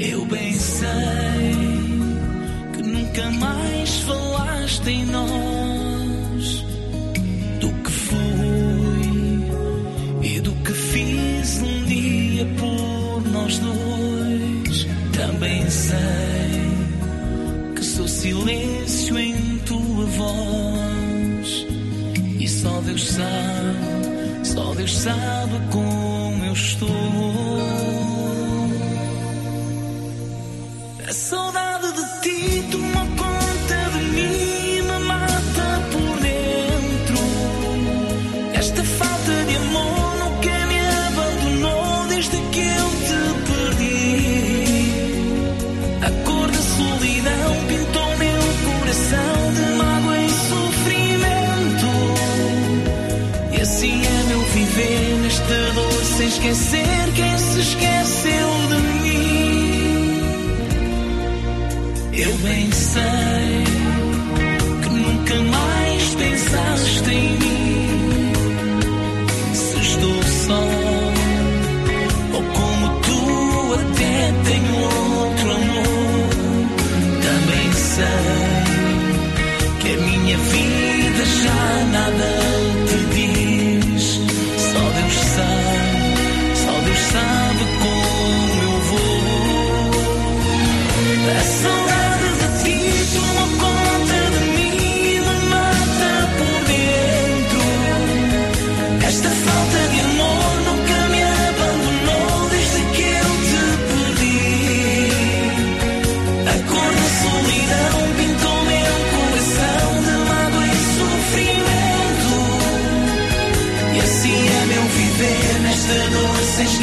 Eu bem sei que nunca mais falaste em nós do que fui e do que fiz um dia por nós dois. Também sei que sou silêncio sabe como eu estou.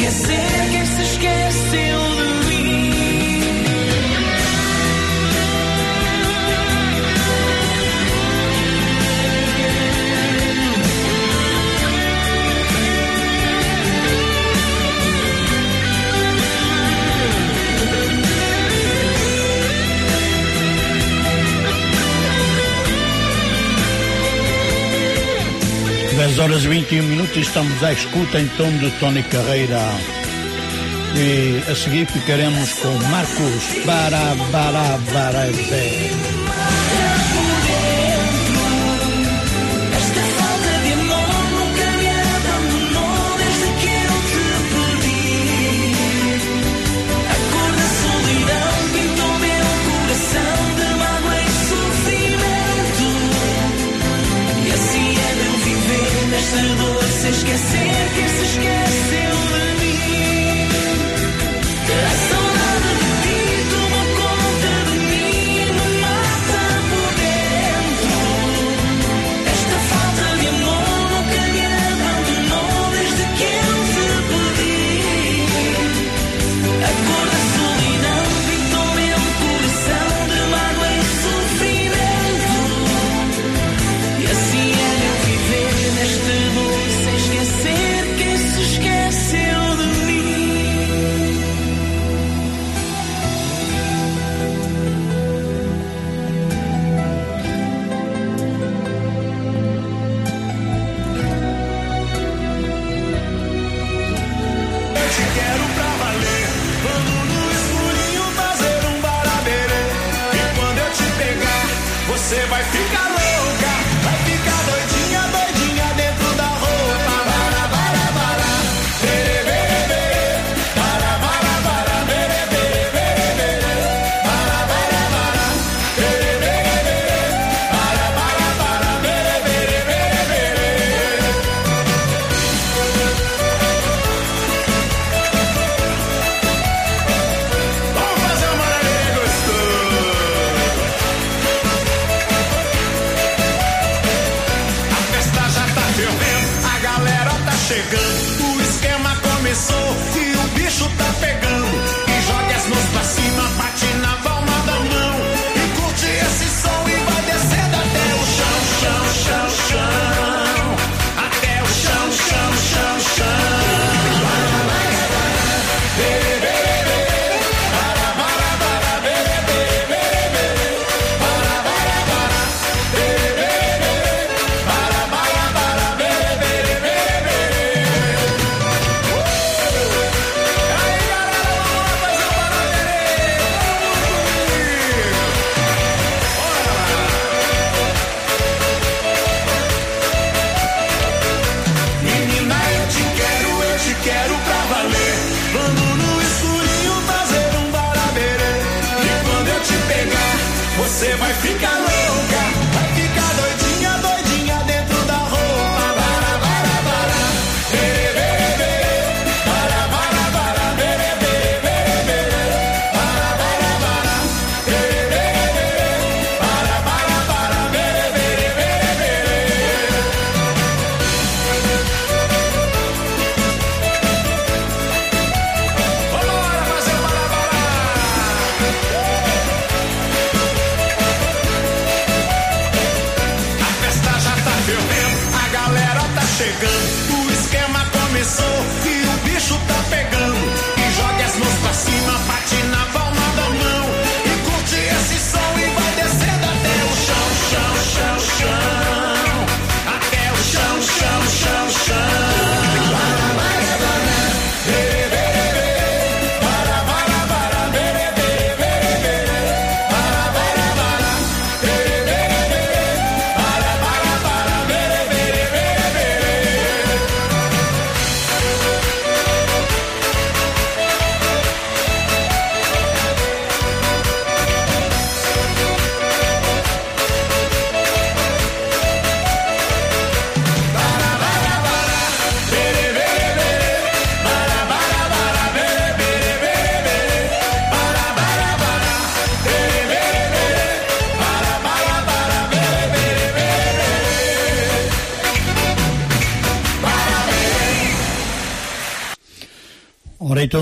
esquecer quem se esqueceu. 10 horas e 21 minutos estamos à escuta então de Tony Carreira. E a seguir ficaremos com Marcos Barabarabé.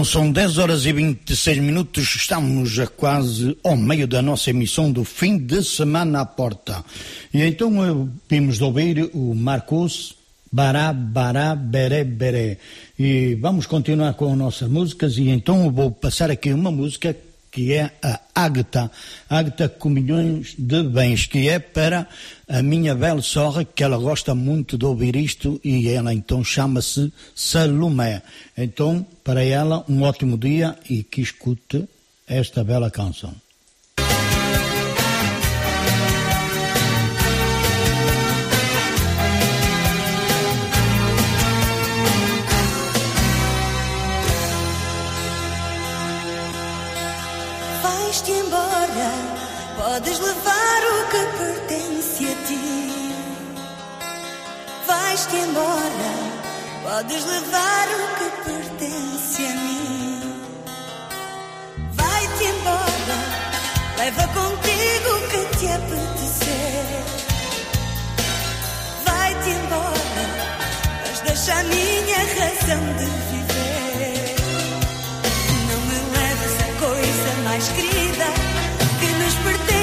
Então são 10 horas e 26 minutos, estamos a quase ao meio da nossa emissão do fim de semana à porta. E então eh, vimos de ouvir o Marcos Bará Bará Beré Beré. E vamos continuar com as nossas músicas e então vou passar aqui uma música que é a Agta, Agta milhões de Bens, que é para a minha bela sorra, que ela gosta muito de ouvir isto, e ela então chama-se Salomé. Então, para ela, um ótimo dia e que escute esta bela canção. vais-te embora, podes levar o que pertence a mim. Vai-te embora, leva contigo o que te apetecer. Vai-te embora, mas deixa a minha razão de viver. Não me leves a coisa mais querida que nos pertence.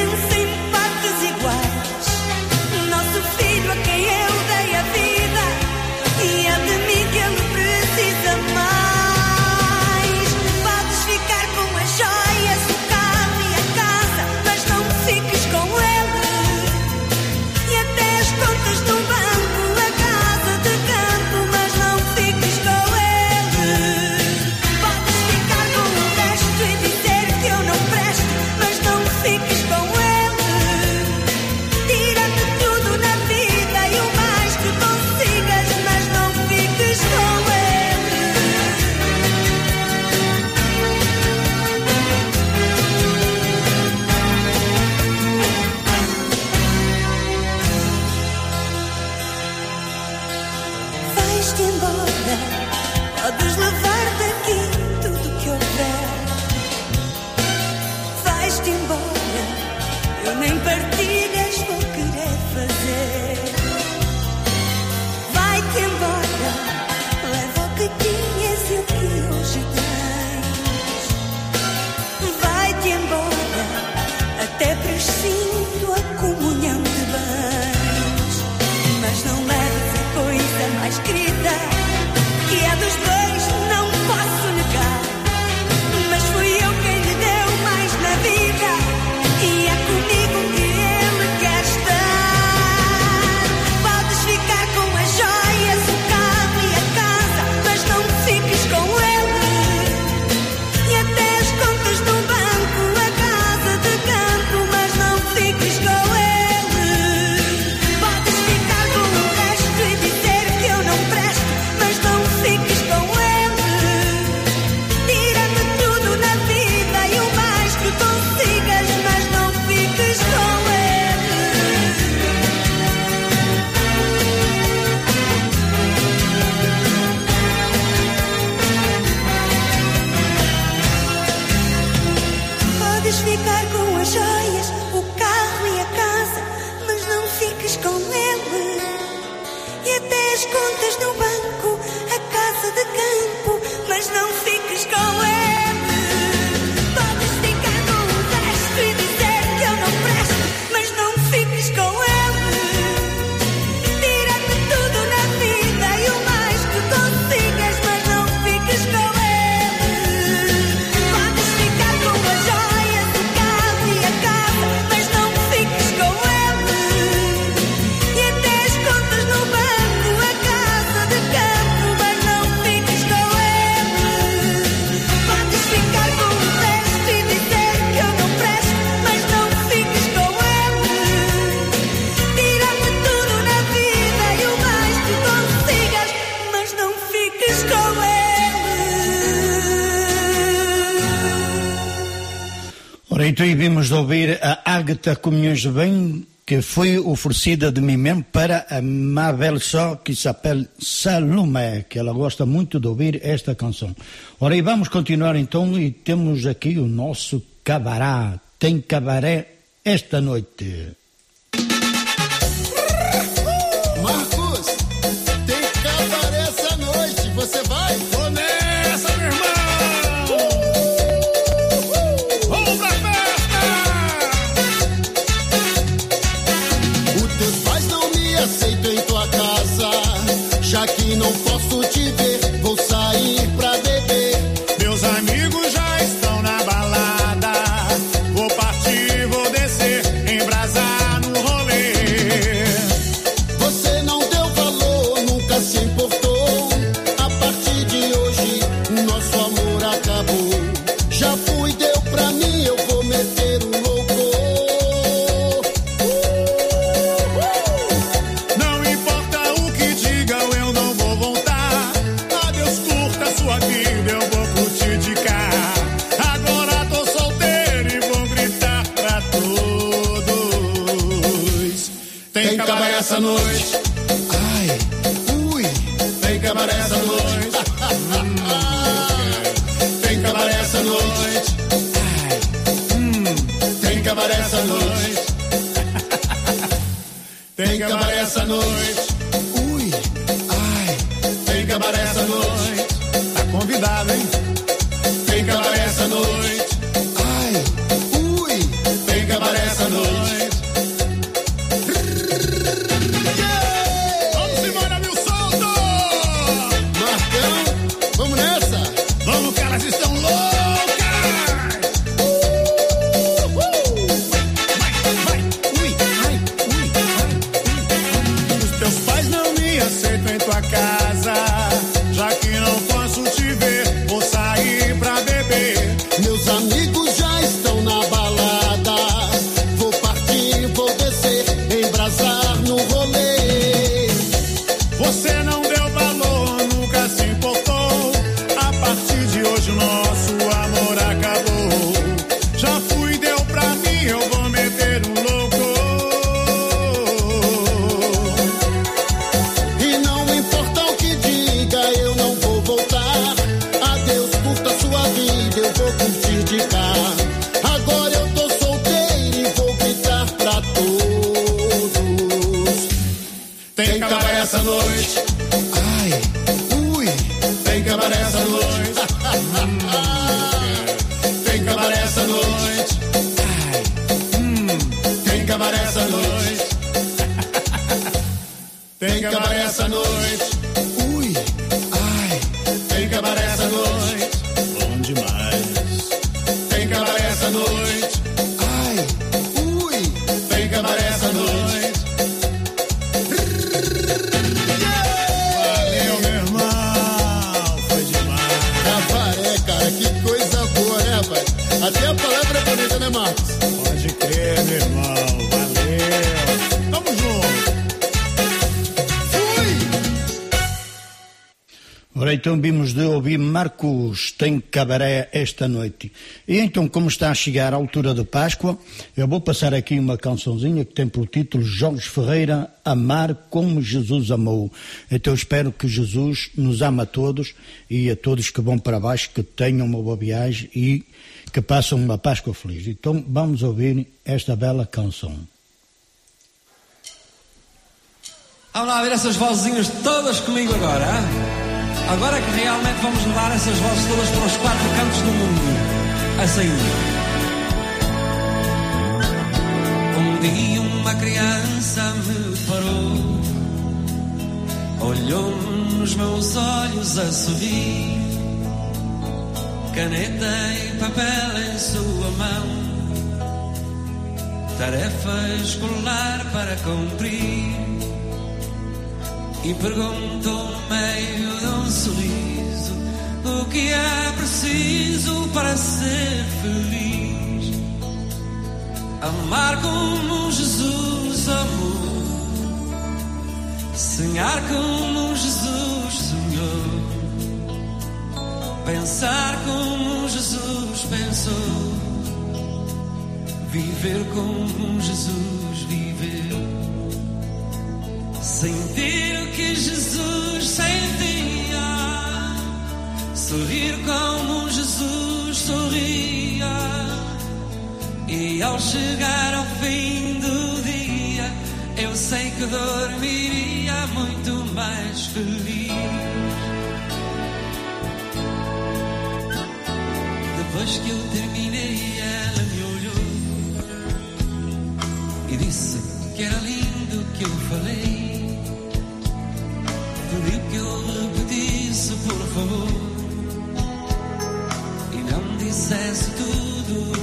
E vimos de ouvir a Ágata Comunhões de Bem, que foi oferecida de mim mesmo para a Mabel Só, que se chama Salomé, que ela gosta muito de ouvir esta canção. Ora, e vamos continuar então, e temos aqui o nosso cabará. Tem cabaré esta noite. Tem cabaré esta noite. E então, como está a chegar a altura de Páscoa, eu vou passar aqui uma cançãozinha que tem por título Jorge Ferreira, Amar como Jesus amou. Então espero que Jesus nos ama a todos e a todos que vão para baixo, que tenham uma boa viagem e que passam uma Páscoa feliz. Então vamos ouvir esta bela canção. Vamos lá ver essas vozinhas todas comigo agora. hã? Agora que realmente vamos levar essas vozes todas para os quatro cantos do mundo. A sair. Um dia uma criança me parou, olhou-me nos meus olhos a sorrir, caneta e papel em sua mão, tarefa escolar para cumprir. E perguntou no meio de um sorriso o que é preciso para ser feliz. Amar como Jesus amou, sonhar como Jesus sonhou, pensar como Jesus pensou Viver como Jesus que Jesus sentia. Sorrir como Jesus sorria. E ao chegar ao fim do dia, eu sei que dormiria muito mais feliz. Depois que eu terminei, ela me olhou e disse que era lindo que eu falei. Repetisse, por favor, e não dissesse tudo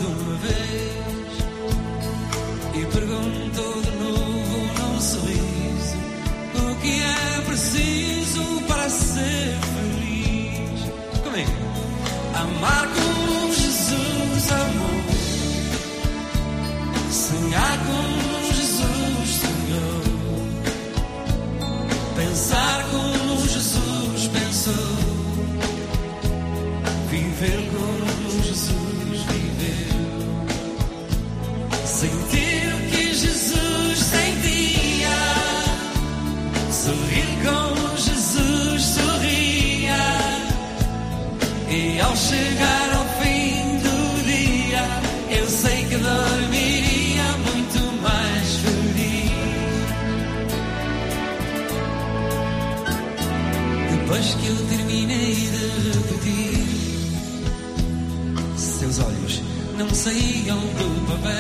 saíam do papel.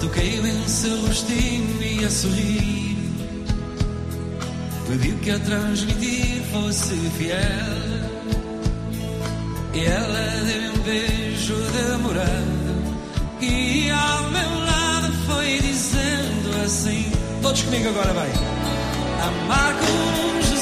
Toquei em seu rostinho e a sorrir. Pediu que a transmitir fosse fiel. E ela deu um beijo demorado. E ao meu lado foi dizendo assim: Todos comigo agora, vai. Amar com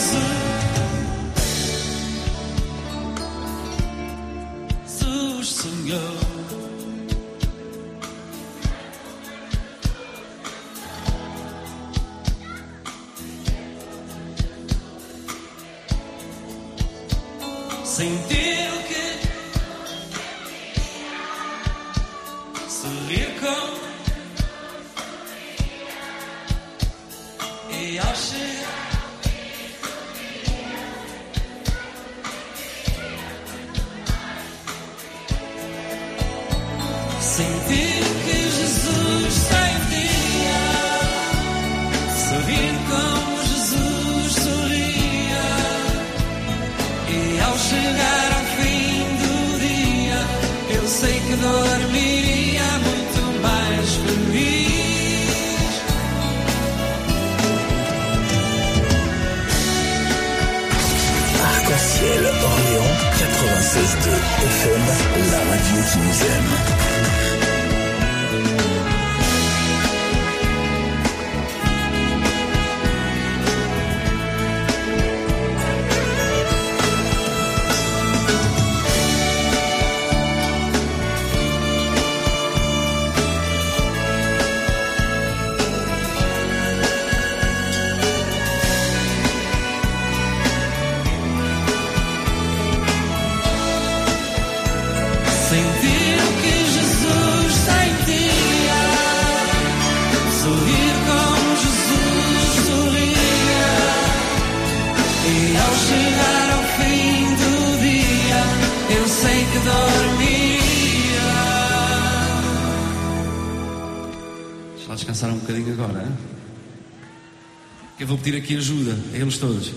pedir aqui ajuda a eles todos.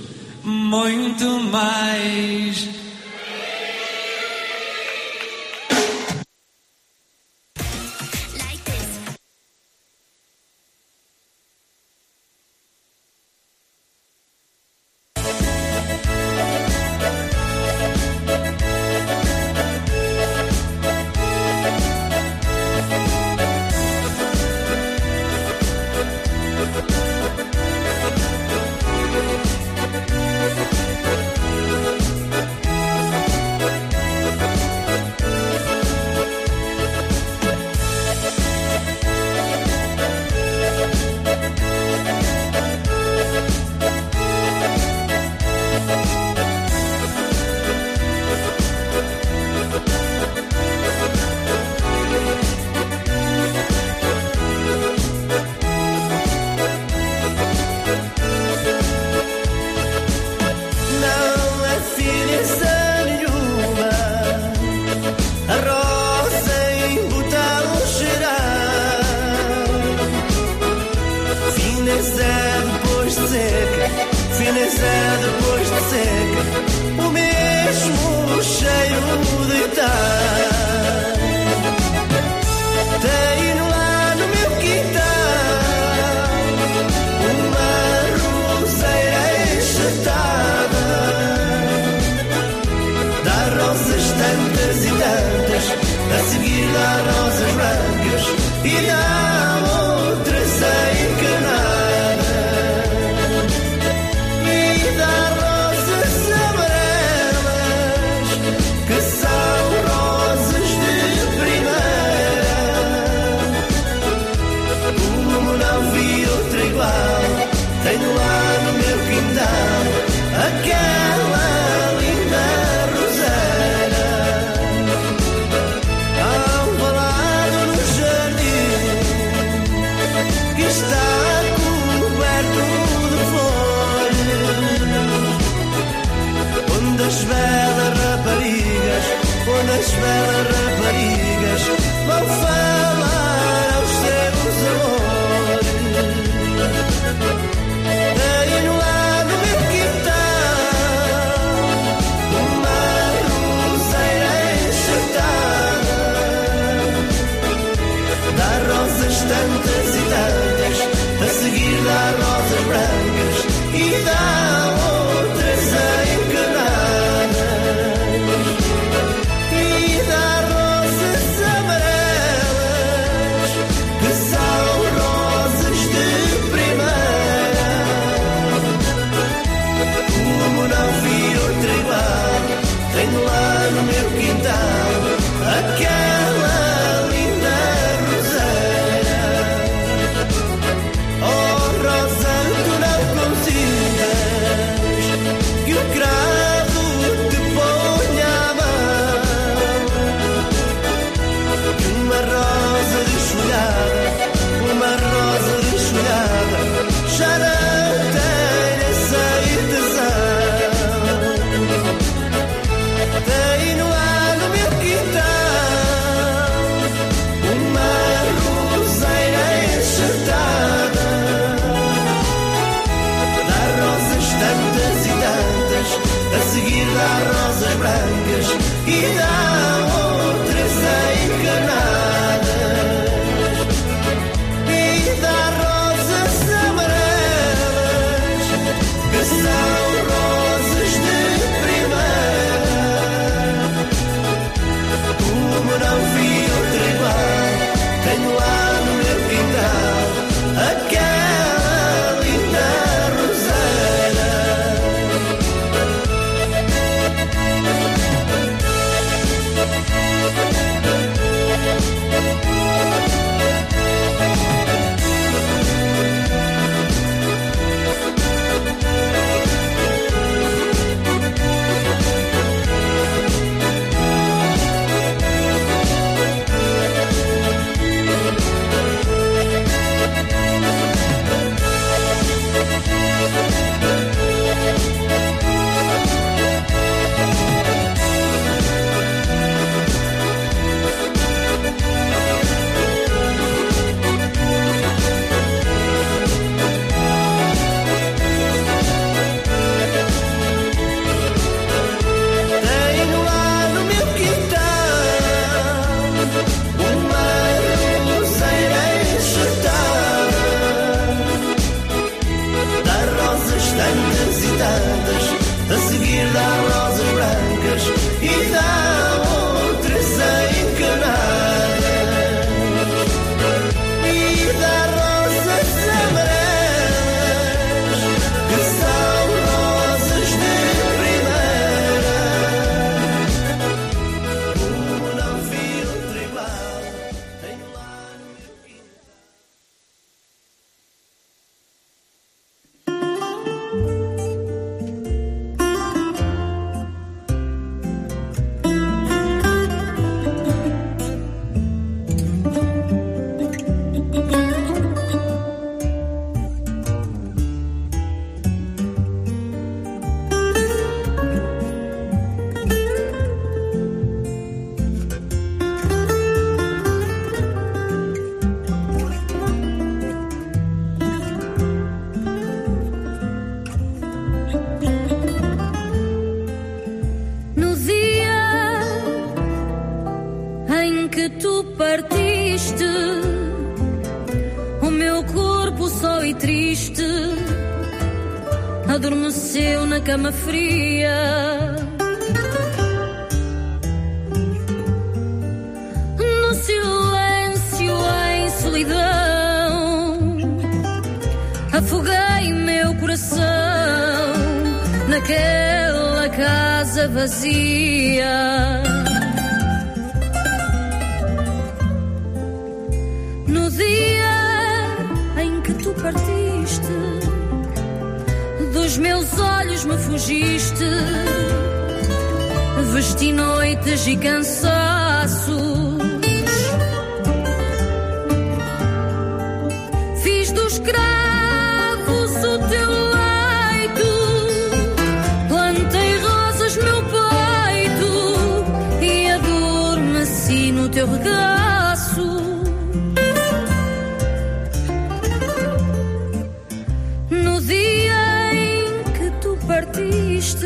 No dia em que tu partiste,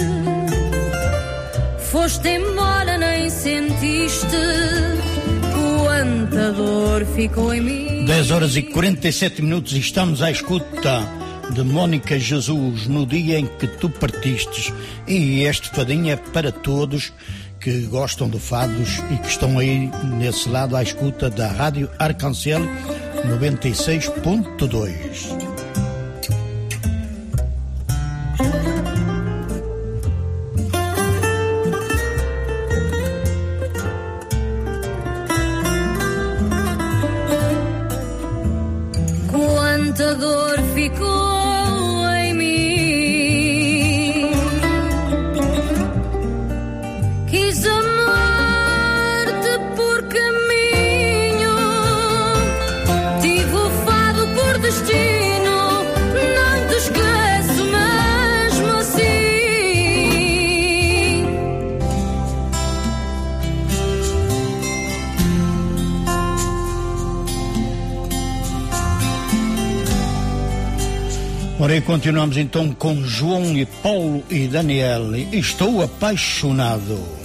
foste embora, nem sentiste quanta dor ficou em mim. 10 horas e 47 minutos, estamos à escuta de Mónica Jesus no dia em que tu partistes. E este fadinho é para todos que gostam de fados e que estão aí nesse lado à escuta da Rádio Arcancel 96.2. continuamos então com João e Paulo e Daniel. Estou apaixonado.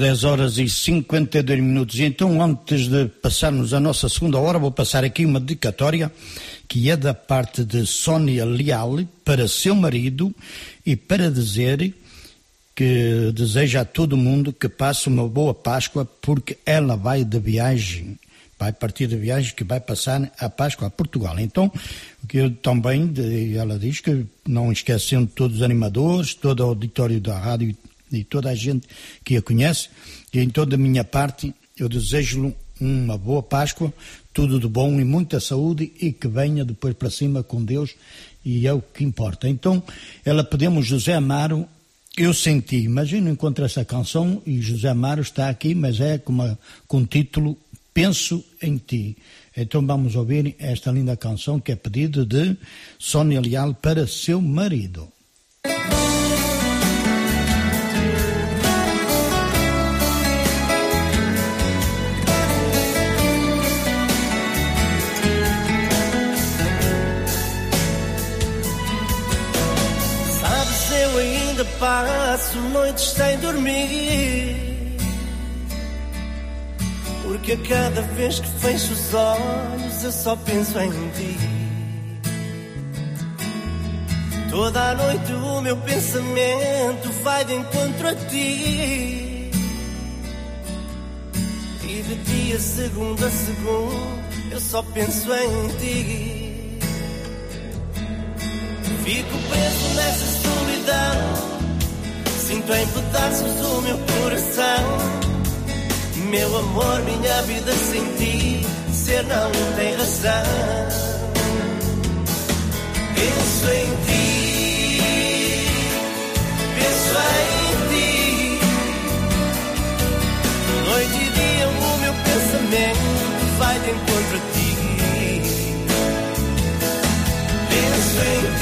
10 horas e 52 minutos. E então, antes de passarmos a nossa segunda hora, vou passar aqui uma dedicatória que é da parte de Sónia Leal para seu marido e para dizer que deseja a todo mundo que passe uma boa Páscoa porque ela vai de viagem. Vai partir de viagem que vai passar a Páscoa a Portugal. Então, o que eu também, ela diz que não esquecendo todos os animadores, todo o auditório da rádio e toda a gente que a conhece, e em toda a minha parte, eu desejo-lhe uma boa Páscoa, tudo de bom e muita saúde e que venha depois para cima com Deus e é o que importa. Então, ela pedimos José Amaro, eu senti, imagino, encontro essa canção e José Amaro está aqui, mas é com, uma, com o título Penso em Ti. Então vamos ouvir esta linda canção que é pedido de Sónia Leal para seu marido. Passo noites sem dormir. Porque a cada vez que fecho os olhos eu só penso em ti. Toda a noite o meu pensamento vai de encontro a ti. E de dia, segundo a segundo, eu só penso em ti. Fico preso nessa solidão. Sinto em pedaços o meu coração. Meu amor, minha vida sem ti. Ser não tem razão. Penso em ti. Penso em ti. Noite e dia o meu pensamento vai de encontro a ti. Penso em ti,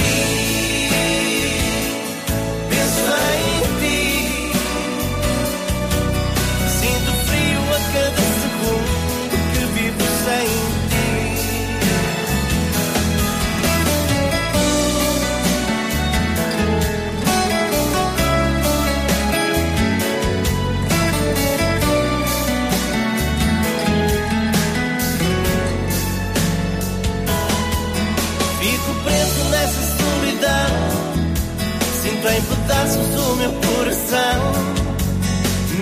pedaços o meu coração.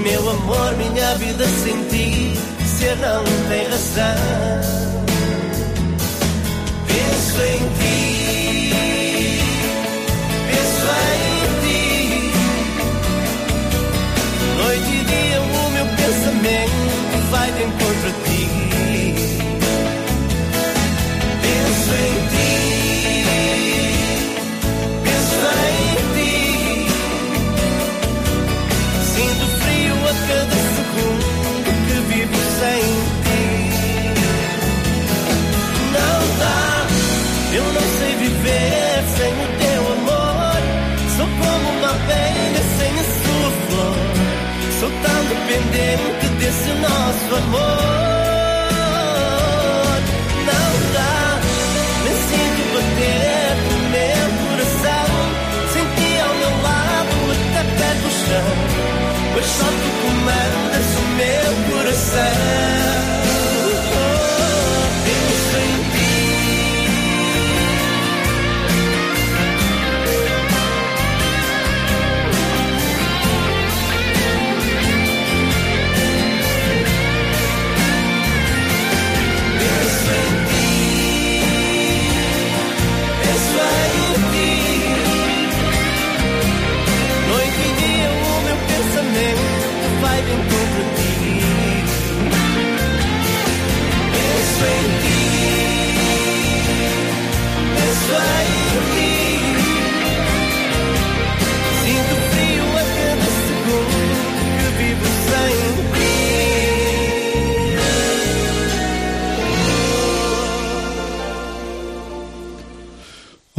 Meu amor, minha vida sem ti. Ser não tem razão. Penso em ti. nosso amor. Não dá, nem sinto bater no meu coração. Senti ao meu lado até pé do chão, pois só tu comandas o meu coração.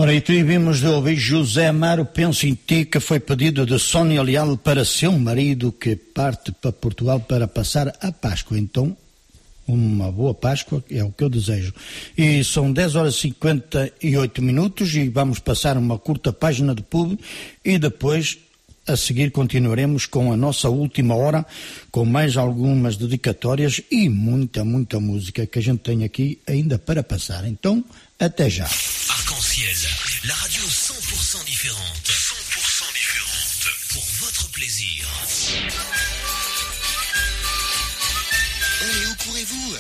Ora, e tivemos de ouvir José Amaro Penso em Ti, que foi pedido de Sónia Leal para seu marido, que parte para Portugal para passar a Páscoa. Então, uma boa Páscoa é o que eu desejo. E são 10 horas e 58 minutos e vamos passar uma curta página de pub e depois a seguir continuaremos com a nossa última hora, com mais algumas dedicatórias e muita, muita música que a gente tem aqui ainda para passar. Então, até já. Arc-en-ciel, la radio 100% différente. 100% différente. Pour votre plaisir. Est où courez-vous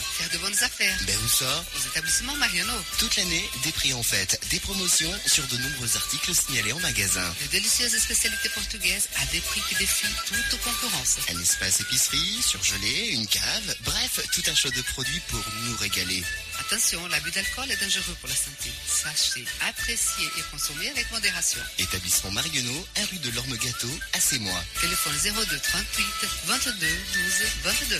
bonnes affaires. Ben où ça? Aux établissements Mariano. Toute l'année, des prix en fête, des promotions sur de nombreux articles signalés en magasin. De délicieuses spécialités portugaises à des prix qui défient toute concurrence. Un espace épicerie, surgelé, une cave, bref, tout un choix de produits pour nous régaler. Attention, l'abus d'alcool est dangereux pour la santé. Sachez apprécier et consommer avec modération. Établissement Marionneau, 1 rue de l'Orme Gâteau, à Sémois. Téléphone 02 38 22 12 22.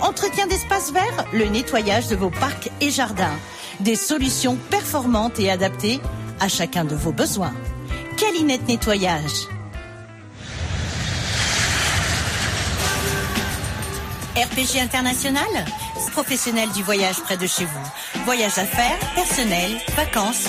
Entretien d'espaces verts, le nettoyage de vos parcs et jardins. Des solutions performantes et adaptées à chacun de vos besoins. Calinette Nettoyage. RPG International, professionnel du voyage près de chez vous. Voyage d'affaires, personnel, vacances,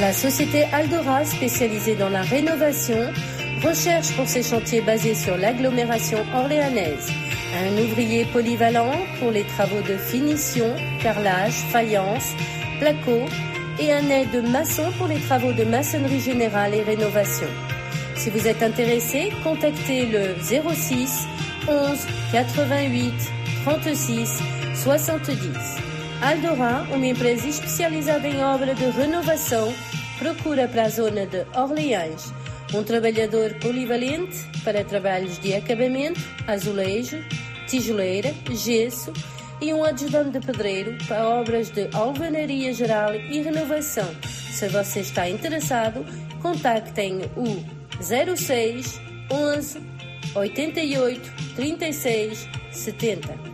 La société Aldora, spécialisée dans la rénovation, recherche pour ses chantiers basés sur l'agglomération orléanaise un ouvrier polyvalent pour les travaux de finition, carrelage, faïence, placo et un aide de maçon pour les travaux de maçonnerie générale et rénovation. Si vous êtes intéressé, contactez le 06 11 88 36 70. Aldora, uma empresa especializada em obra de renovação, procura para a zona de Orleans um trabalhador polivalente para trabalhos de acabamento, azulejo, tijoleira, gesso e um ajudante de pedreiro para obras de alvenaria geral e renovação. Se você está interessado, contactem o 06 11 88 36 70.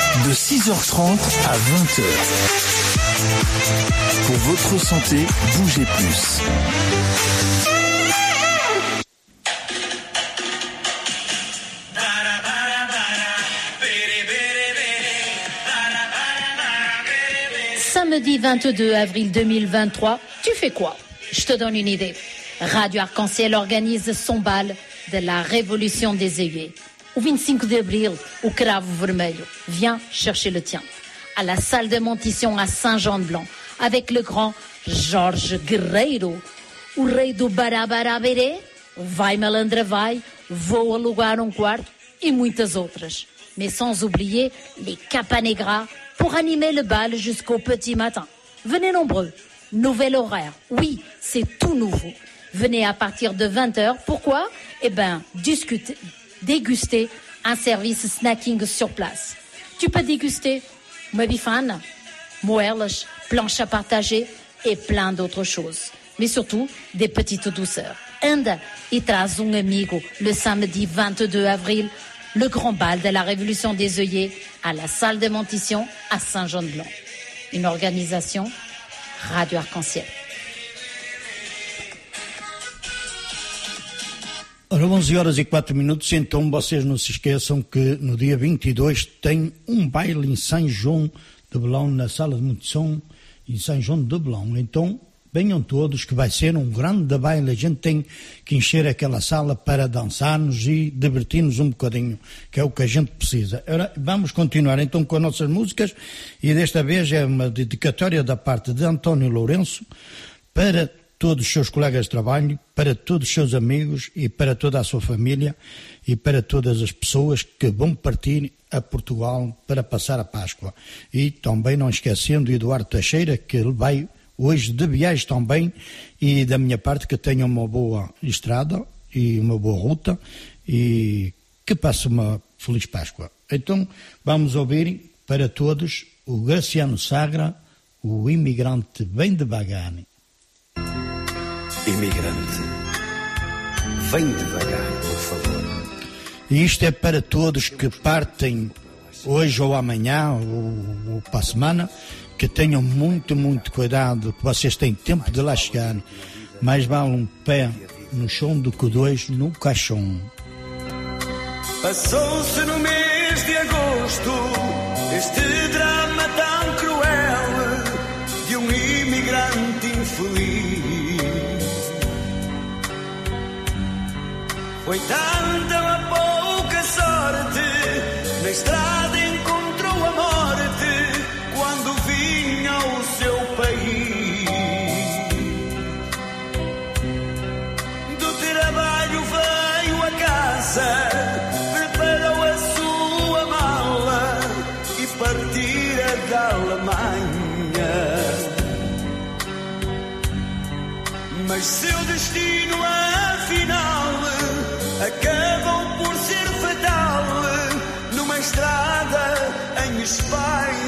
de 6h30 à 20h. Pour votre santé, bougez plus. Samedi 22 avril 2023, tu fais quoi? Je te donne une idée. Radio Arc-en-Ciel organise son bal de la Révolution des œillets. Au 25 d'avril, au Cravo Vermelho. Viens chercher le tien. À la salle de Montition à Saint-Jean-de-Blanc, avec le grand Jorge Guerreiro, o rei do Barabaraberé, Vai Malandra Vai, Vou Alugar um Quarto e muitas outras. Mais sans oublier les Capanegras pour animer le bal jusqu'au petit matin. Venez nombreux. Nouvel horaire. Oui, c'est tout nouveau. Venez à partir de 20h. Pourquoi? Eh ben, discuter, déguster un service snacking sur place. Tu peux déguster uma bifana, moelas, planches à partager et plein d'autres choses. Mais surtout, des petites douceurs. E traz um amigo le samedi 22 avril, le grand bal de la Révolution des œillets à la salle de Montition à Saint-Jean-de-Blanc. Une organisation Radio Arc-en-Ciel. Ora, 11 horas e 4 minutos, então vocês não se esqueçam que no dia 22 tem um baile em São João de Belão, na sala de Montição, em São João de Belão. Então, venham todos, que vai ser um grande baile. A gente tem que encher aquela sala para dançarmos e divertir-nos um bocadinho, que é o que a gente precisa. Ora, vamos continuar então com as nossas músicas e desta vez é uma dedicatória da parte de António Lourenço para todos os seus colegas de trabalho, para todos os seus amigos e para toda a sua família e para todas as pessoas que vão partir a Portugal para passar a Páscoa. E também não esquecendo Eduardo Teixeira, que vai hoje de viagem também, e da minha parte que tenha uma boa estrada e uma boa ruta e que passe uma feliz Páscoa. Então vamos ouvir para todos o Graciano Sagra, o imigrante bem devagar. Imigrante, vem devagar, por favor. E isto é para todos que partem hoje ou amanhã ou, ou para a semana, que tenham muito, muito cuidado, que vocês têm tempo de lá chegar. Mais vale um pé no chão do que dois no caixão. Passou-se no mês de agosto este Foi tanta pouca sorte, na estrada encontrou a morte quando vinha ao seu país. Do trabalho veio a casa, preparou a sua mala e partira da Alemanha. Mas seu destino estrada em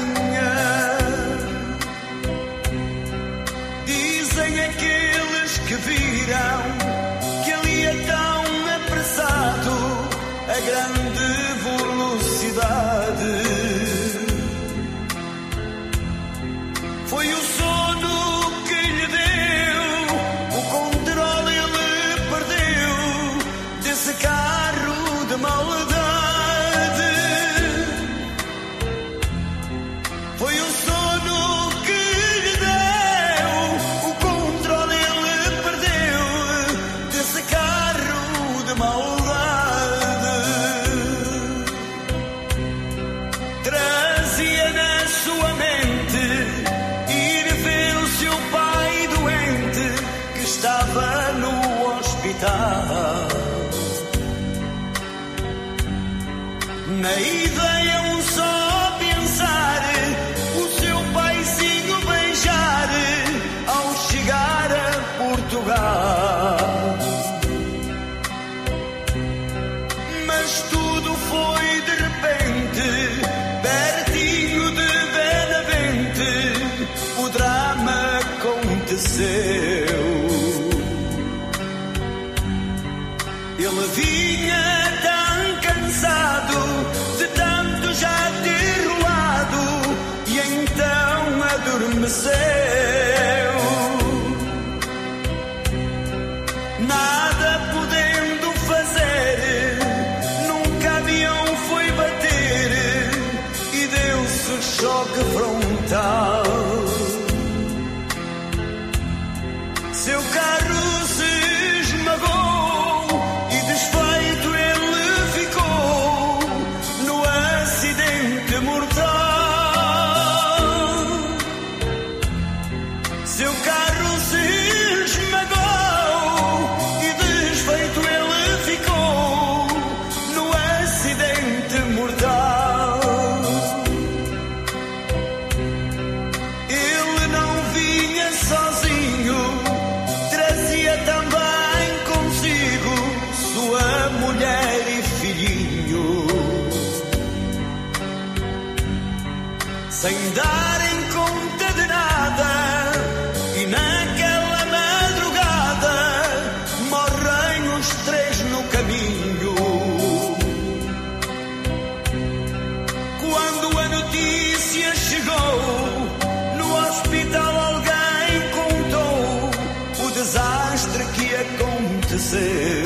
kisses.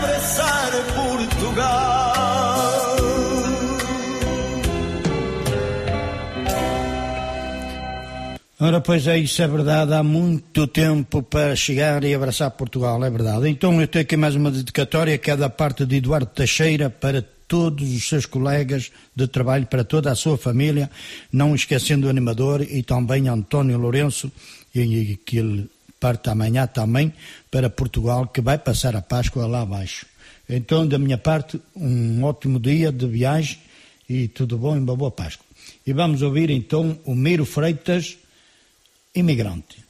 Abraçar Portugal. Ora, pois é, isso é verdade, há muito tempo para chegar e abraçar Portugal, é verdade. Então eu tenho aqui mais uma dedicatória que é da parte de Eduardo Teixeira para todos os seus colegas de trabalho, para toda a sua família, não esquecendo o animador e também António Lourenço, que ele parte amanhã também para Portugal, que vai passar a Páscoa lá abaixo. Então, da minha parte, um ótimo dia de viagem e tudo bom e uma boa Páscoa. E vamos ouvir então o Miro Freitas, imigrante.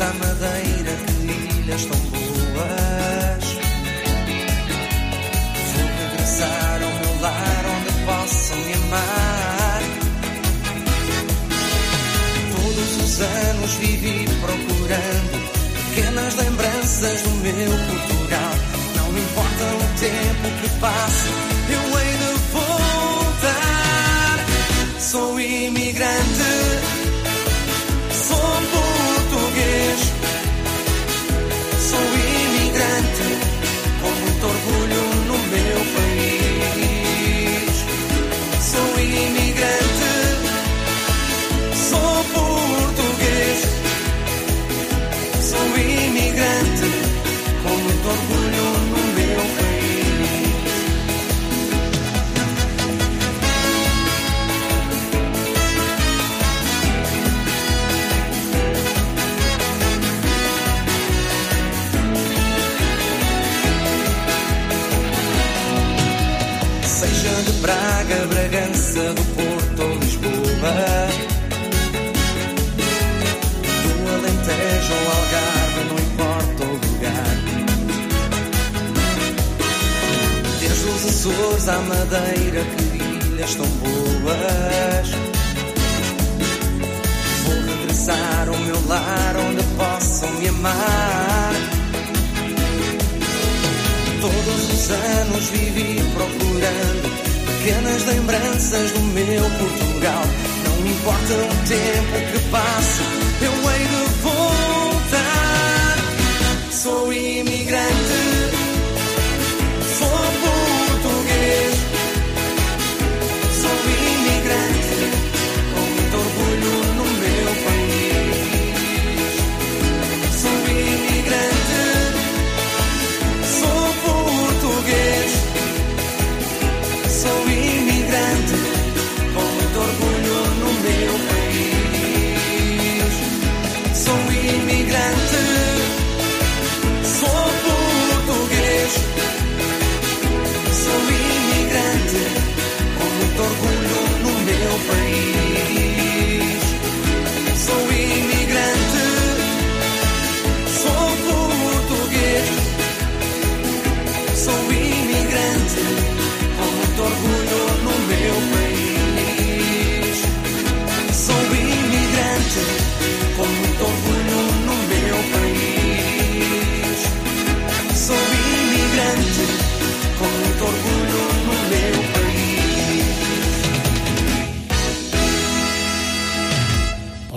Açores à Madeira, que ilhas tão boas Vou regressar ao meu lar, onde possam me amar Todos os anos vivi procurando pequenas lembranças do meu Portugal. Não importa o tempo que passe, eu hei de voltar. Sou imigrante, imigrante, com muito orgulho no meu país. Seja de Braga, Bragança, do Açores à Madeira, que ilhas tão boas. Vou regressar ao meu lar onde possam me amar. Todos os anos vivi procurando pequenas lembranças do meu Portugal. Não importa o tempo que passe,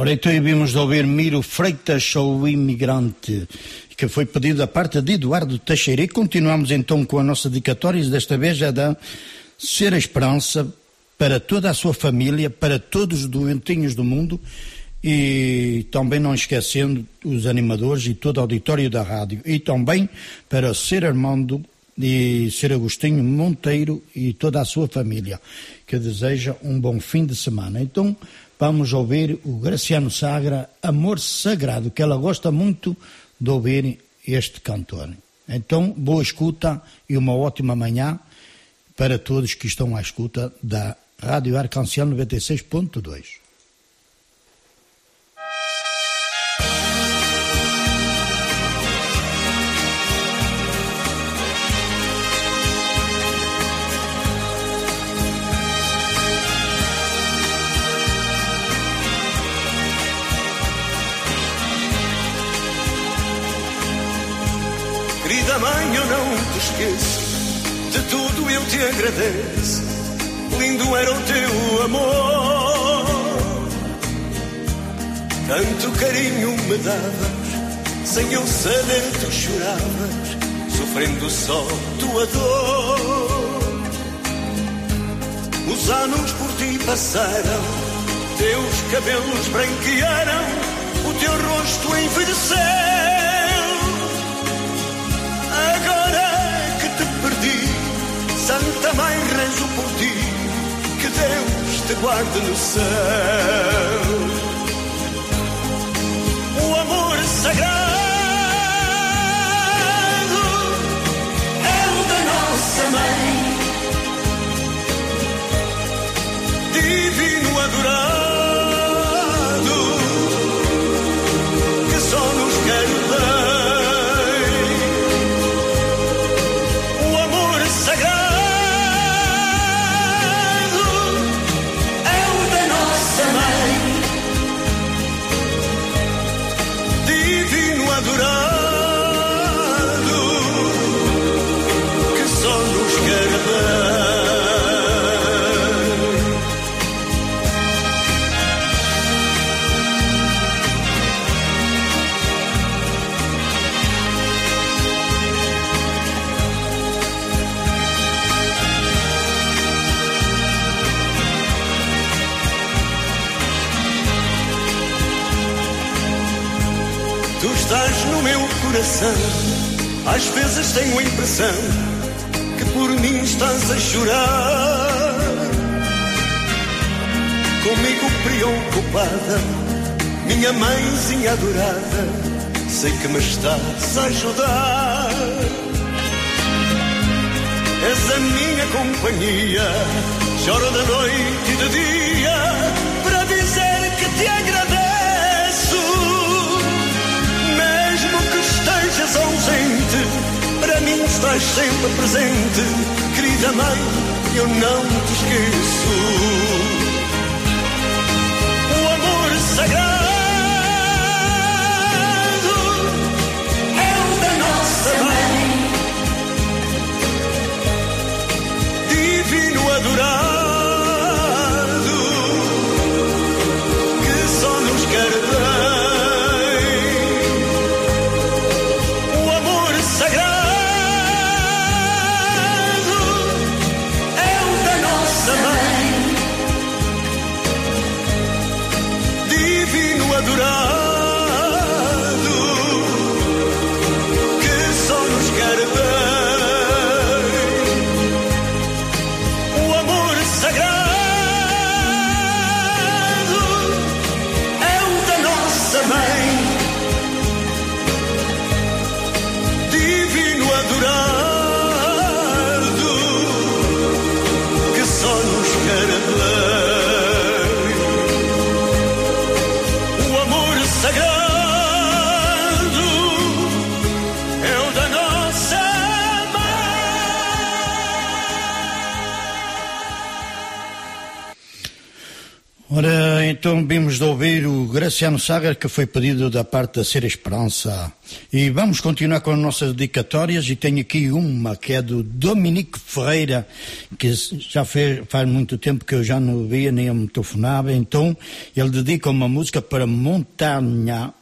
Ora, então vimos de ouvir Miro Freitas, sou imigrante, que foi pedido da parte de Eduardo Teixeira. E continuamos então com a nossa dedicatória, desta vez é da Ser a Esperança para toda a sua família, para todos os doentinhos do mundo e também não esquecendo os animadores e todo o auditório da rádio. E também para Ser Armando e Ser Agostinho Monteiro e toda a sua família, que deseja um bom fim de semana. Então, vamos ouvir o Graciano Sagra, Amor Sagrado, que ela gosta muito de ouvir este cantor. Então, boa escuta e uma ótima manhã para todos que estão à escuta da Rádio Arcanciel 96.2. Mãe, eu não te esqueço, de tudo eu te agradeço. Lindo era o teu amor, tanto carinho me davas, sem eu saber tu choravas, sofrendo só tua dor. Os anos por ti passaram, teus cabelos branquearam, o teu rosto envelheceu. Por ti, que Deus te guarde no céu. O amor sagrado coração. Às vezes tenho a impressão que por mim estás a chorar. Comigo preocupada, minha mãezinha adorada, sei que me estás a ajudar. És a minha companhia, choro da noite e de dia estás sempre presente, querida mãe, eu não te esqueço. O amor sagrado é o da nossa mãe, divino adorar. então vimos de ouvir o Graciano Sagar que foi pedido da parte da Ser Esperança. E vamos continuar com as nossas dedicatórias e tenho aqui uma que é do Dominique Ferreira, que já fez, faz muito tempo que eu já não via nem a me telefonava, então ele dedica uma música para Montanha,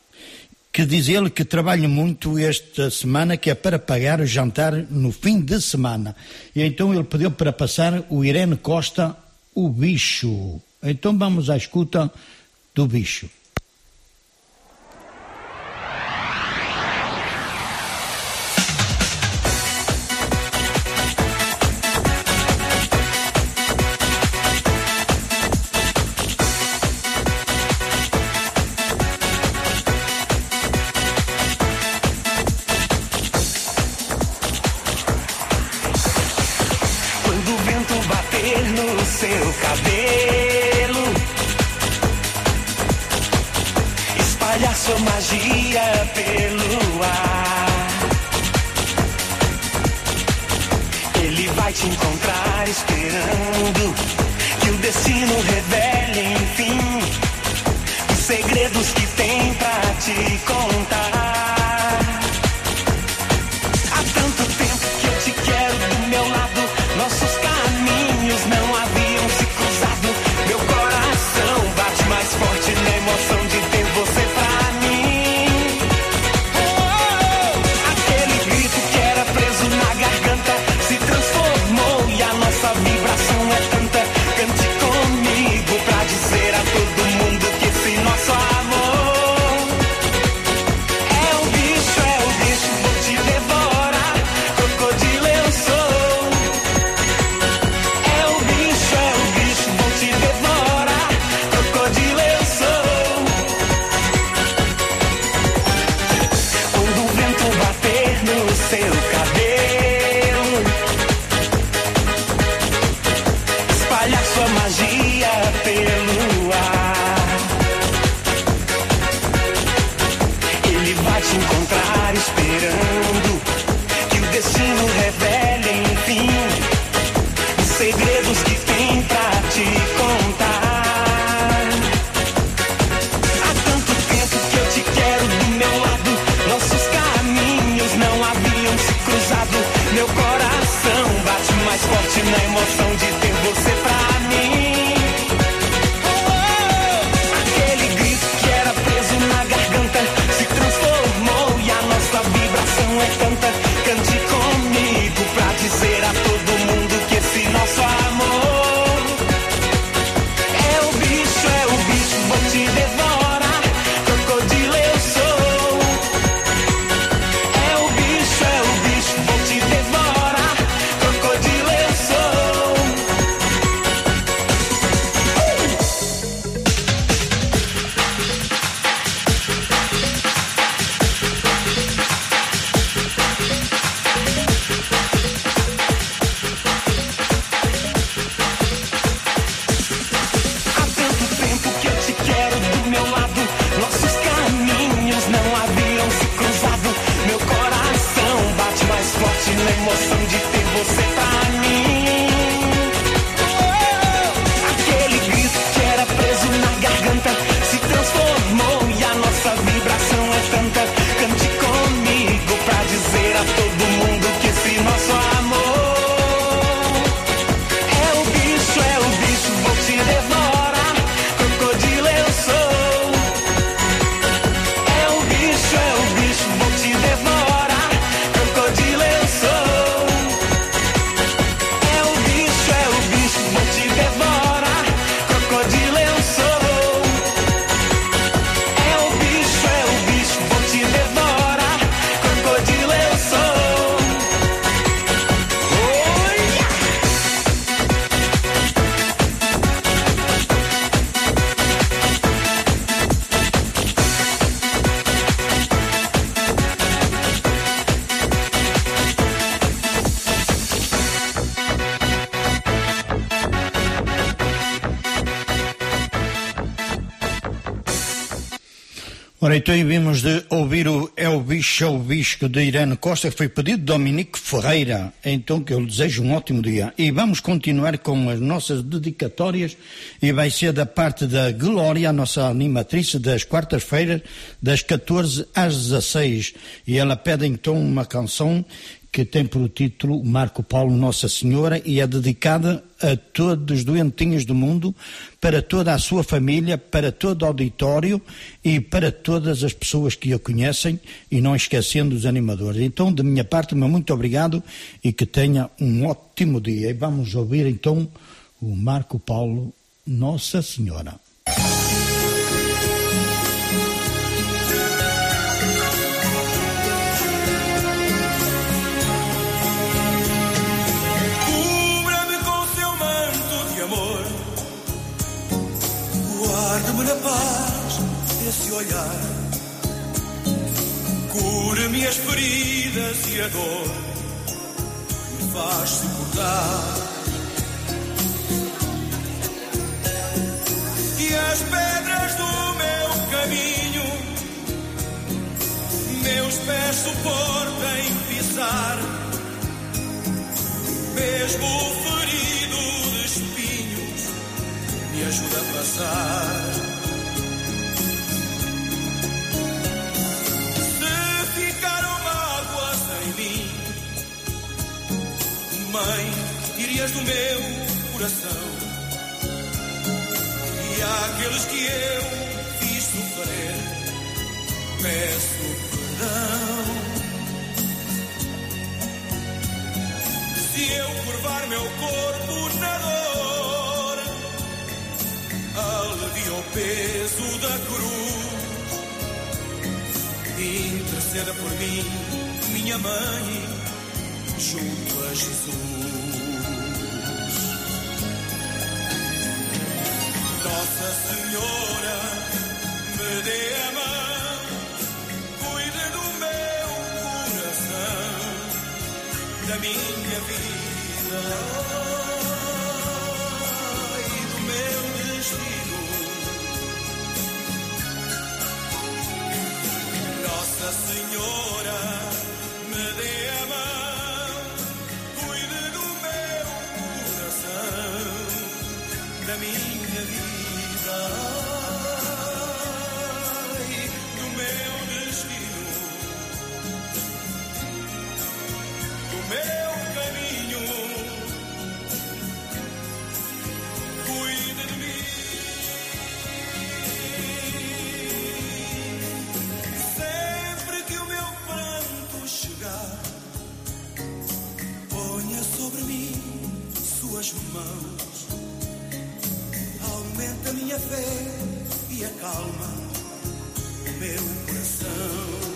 que diz ele que trabalha muito esta semana, que é para pagar o jantar no fim de semana. E então ele pediu para passar o Irene Costa, o bicho. Então vamos à escuta do bicho. segredos que tem pra Ora, então vimos de ouvir o É o Bicho, é o Bicho de Irene Costa, que foi pedido de Dominique Ferreira. Então que eu lhe desejo um ótimo dia. E vamos continuar com as nossas dedicatórias e vai ser da parte da Glória, a nossa animatriz, das quartas-feiras, das 14 às 16. E ela pede então uma canção que tem por título Marco Paulo Nossa Senhora e é dedicada a todos os doentinhos do mundo, para toda a sua família, para todo o auditório e para todas as pessoas que a conhecem e não esquecendo os animadores. Então, de minha parte, muito obrigado e que tenha um ótimo dia. E vamos ouvir então o Marco Paulo Nossa Senhora. Desse olhar. Cura-me as feridas e a dor. Me faz suportar. E as pedras do meu caminho, meus pés suportem pisar mesmo ferido de espinhos, me ajuda a passar. Mãe, tirias do meu coração. E àqueles que eu fiz sofrer, peço perdão. Se eu curvar meu corpo na dor, alivia o peso da cruz. Interceda por mim, minha mãe, junto a Jesus. Nossa Senhora, me dê a mão, cuide do meu coração da minha vida e do meu destino. Nossa Senhora, mãos. Aumenta minha fé e acalma o meu coração.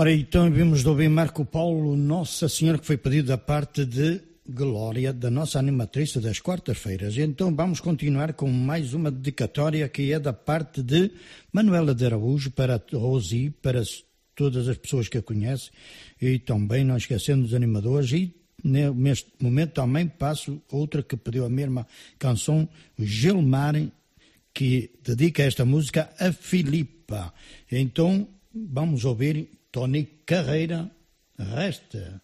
Ora, então vimos de ouvir Marco Paulo, Nossa Senhora, que foi pedido da parte de Glória, da nossa animatriz das quartas-feiras. Então vamos continuar com mais uma dedicatória que é da parte de Manuela de Araújo para Rosi, para todas as pessoas que a conhecem e também não esquecendo os animadores e ne- neste momento também passo outra que pediu a mesma canção, Gilmar, que dedica esta música a Filipa. Então vamos ouvir Tony Carreira, Resta.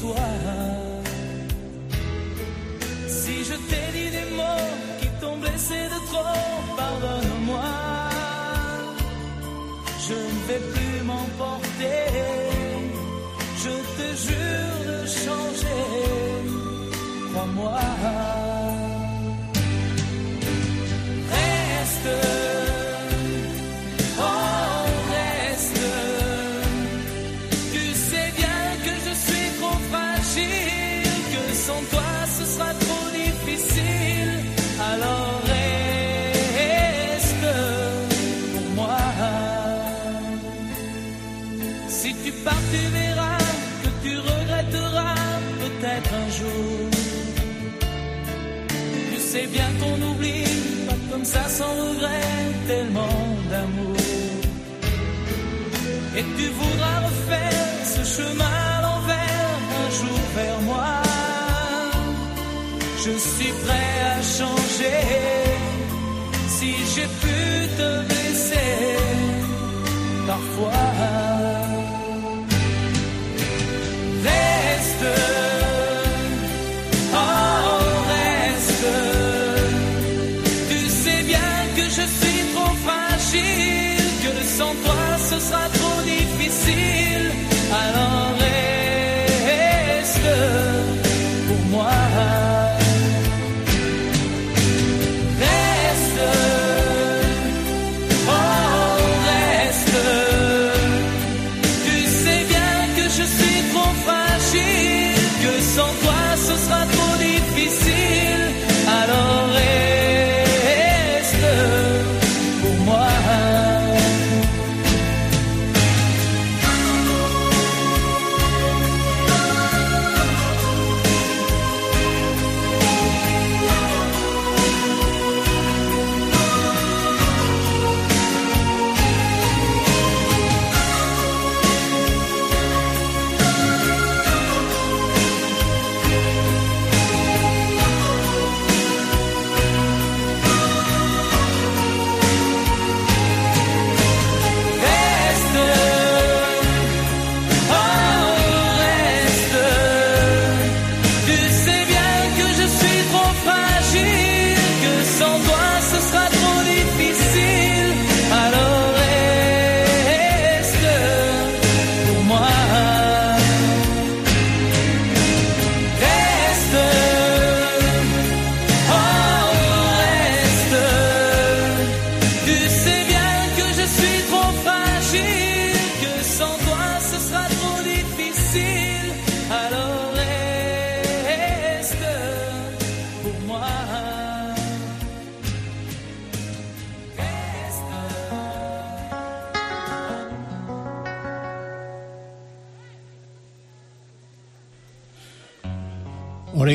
断。Sans regret tellement d'amour. Et tu voudras refaire ce chemin à l'envers un jour vers moi. Je suis prêt à changer si j'ai pu te blesser parfois.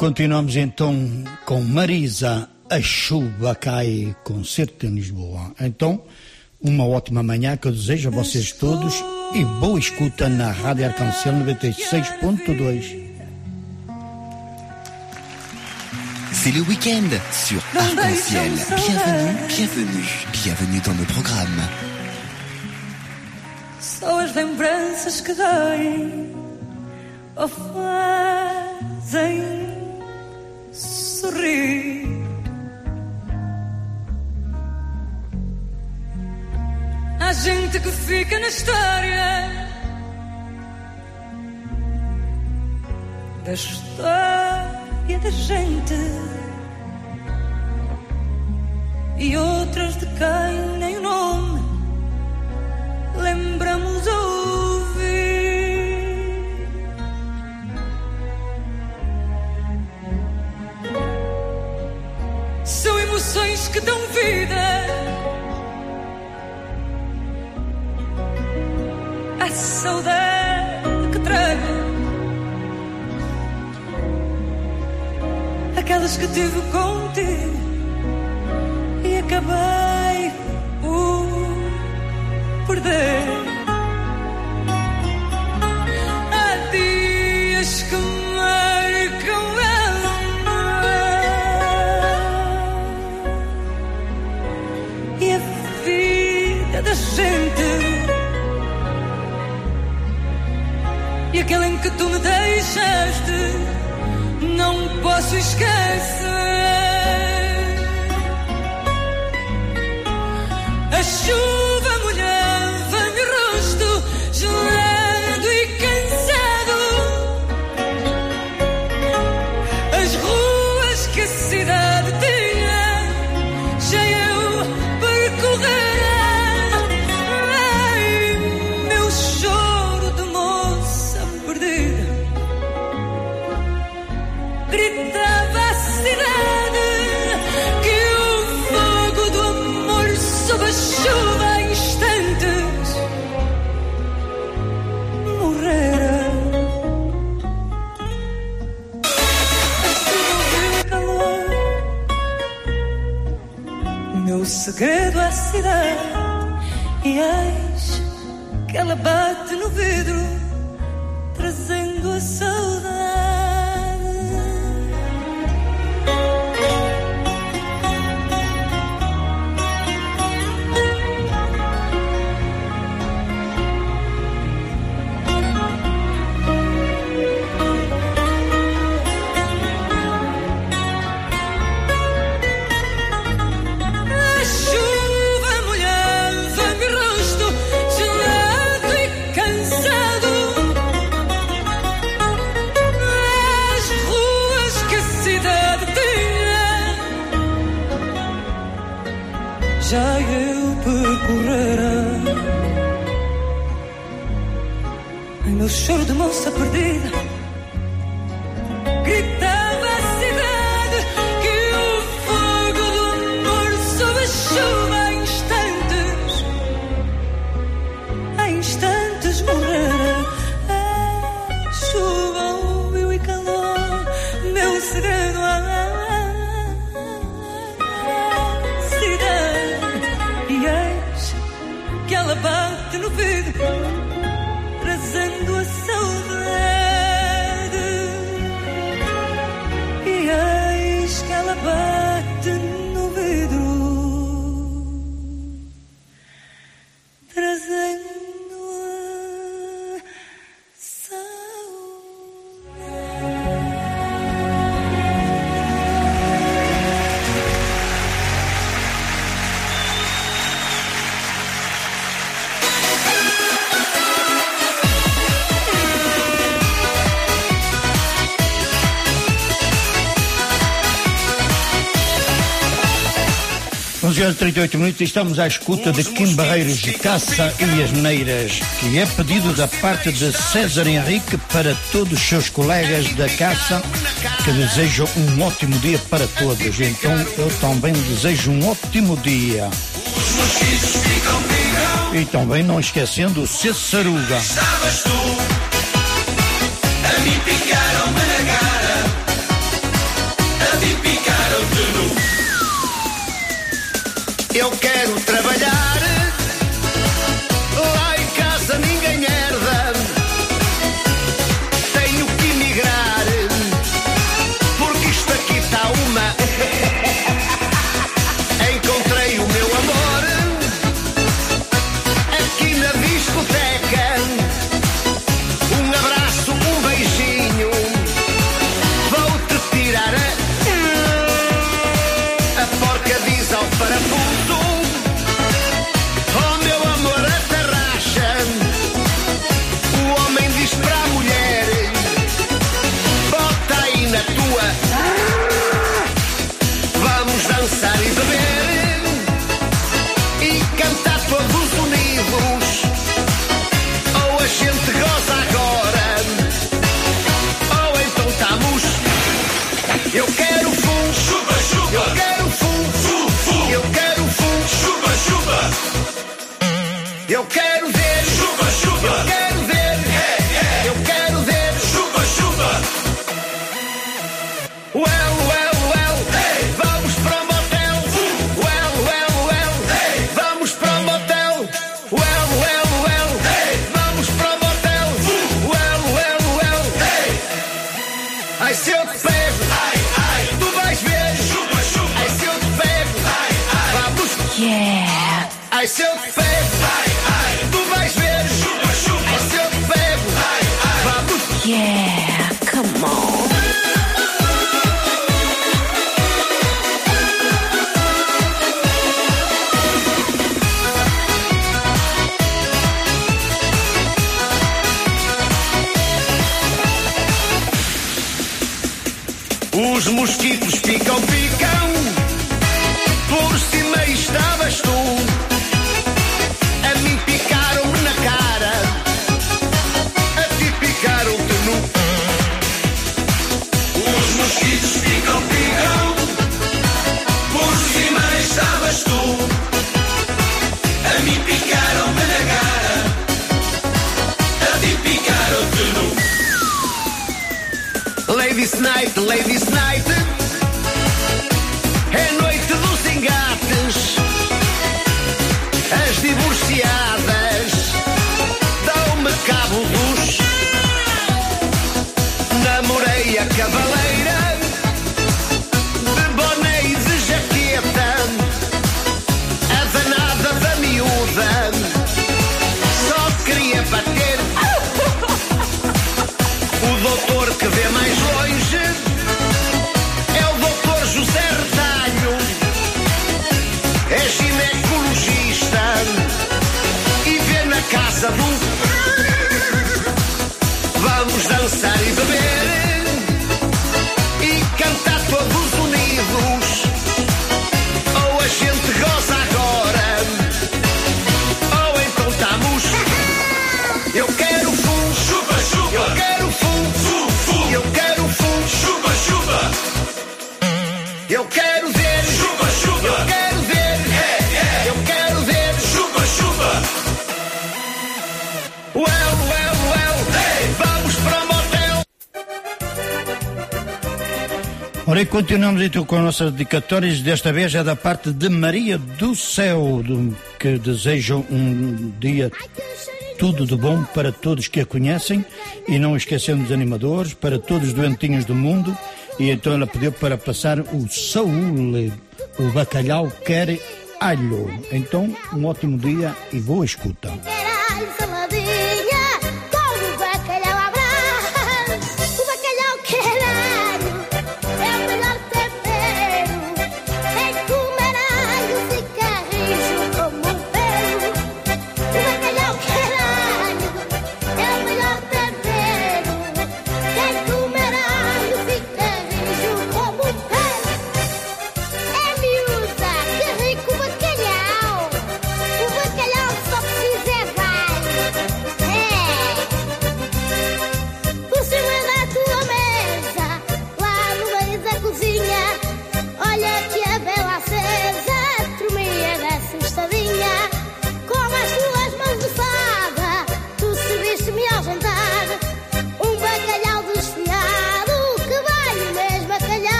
Continuamos então com Marisa, a chuva cai, concerto em Lisboa. Então, uma ótima manhã que eu desejo a vocês todos e boa escuta na Rádio Arcancel 96.2. C'est le week-end sur Arc-en-Ciel. Bienvenue, bienvenue, bienvenue dans nos programmes. Só as lembranças que doem. ou fazem sorrir. Há gente que fica na história da história da gente e outras de quem nem o nome lembramos ouvir. Que dão vida à saudade que trago. Aquelas que tive contigo e acabei por perder. Há dias que aquele em que tu me deixaste, não posso esquecer. A chuva segredo à cidade, e eis que ela bate choro de moça perdida. 12 horas e 38 minutos estamos à escuta de Kim Barreiros de Caça e as Neiras, que é pedido da parte de César Henrique para todos os seus colegas da caça que desejam um ótimo dia para todos. Então eu também desejo um ótimo dia. E também não esquecendo o Cessaruga. Estavas tu a me picar. Eu quero Continuamos então com as nossas dedicatórias, desta vez é da parte de Maria do Céu, que desejam um dia tudo de bom para todos que a conhecem e não esquecendo os animadores, para todos os doentinhos do mundo. E então ela pediu para passar o Saúl, o bacalhau quer alho. Então, um ótimo dia e boa escuta.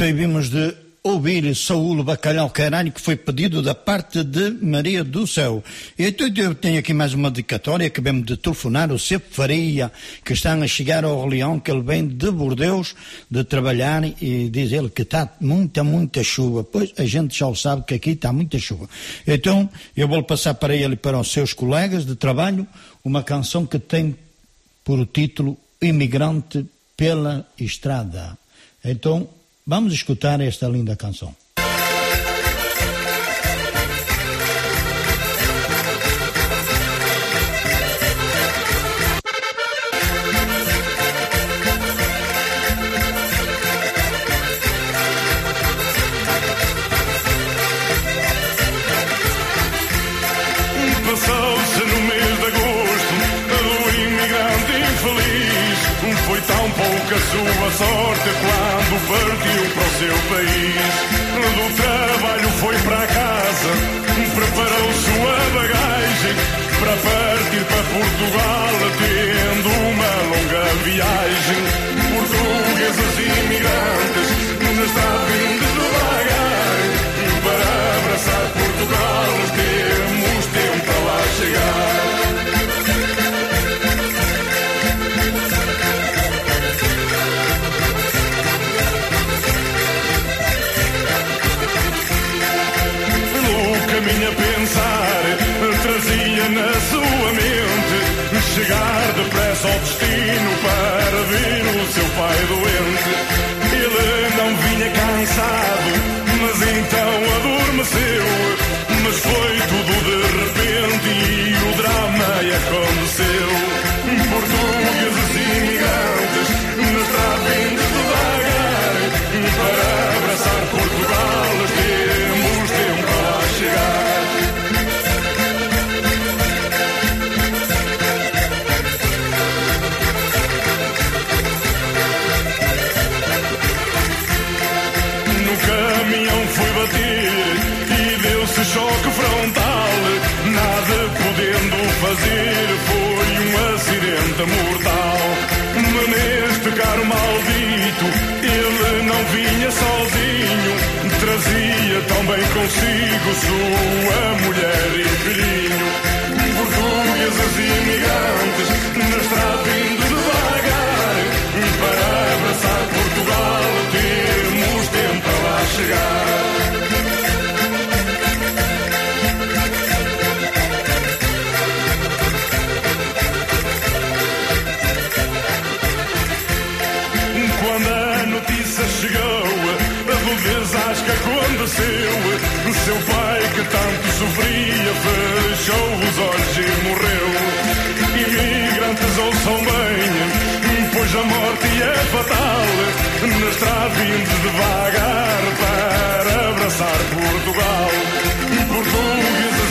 Vimos de ouvir Saúl Bacalhau Caralho, que foi pedido da parte de Maria do Céu. Então eu tenho aqui mais uma dedicatória, acabamos de telefonar, o Cepo Faria, que está a chegar ao Orleão, que ele vem de Bordeus, de trabalhar, e diz ele que está muita, muita chuva. Pois a gente já o sabe que aqui está muita chuva. Então, eu vou passar para ele e para os seus colegas de trabalho uma canção que tem por título Imigrante pela Estrada. Então, vamos escutar esta linda canção. Fazer, foi um acidente mortal. Mas neste carro maldito, ele não vinha sozinho. Trazia também consigo sua mulher e filhinho. Portugueses imigrantes na estrada vindo devagar para abraçar Portugal. Temos tempo para lá chegar. Aconteceu, seu pai que tanto sofria fechou os olhos e morreu. Imigrantes ouçam bem, pois a morte é fatal. Na estrada vindo devagar para abraçar Portugal. Portugueses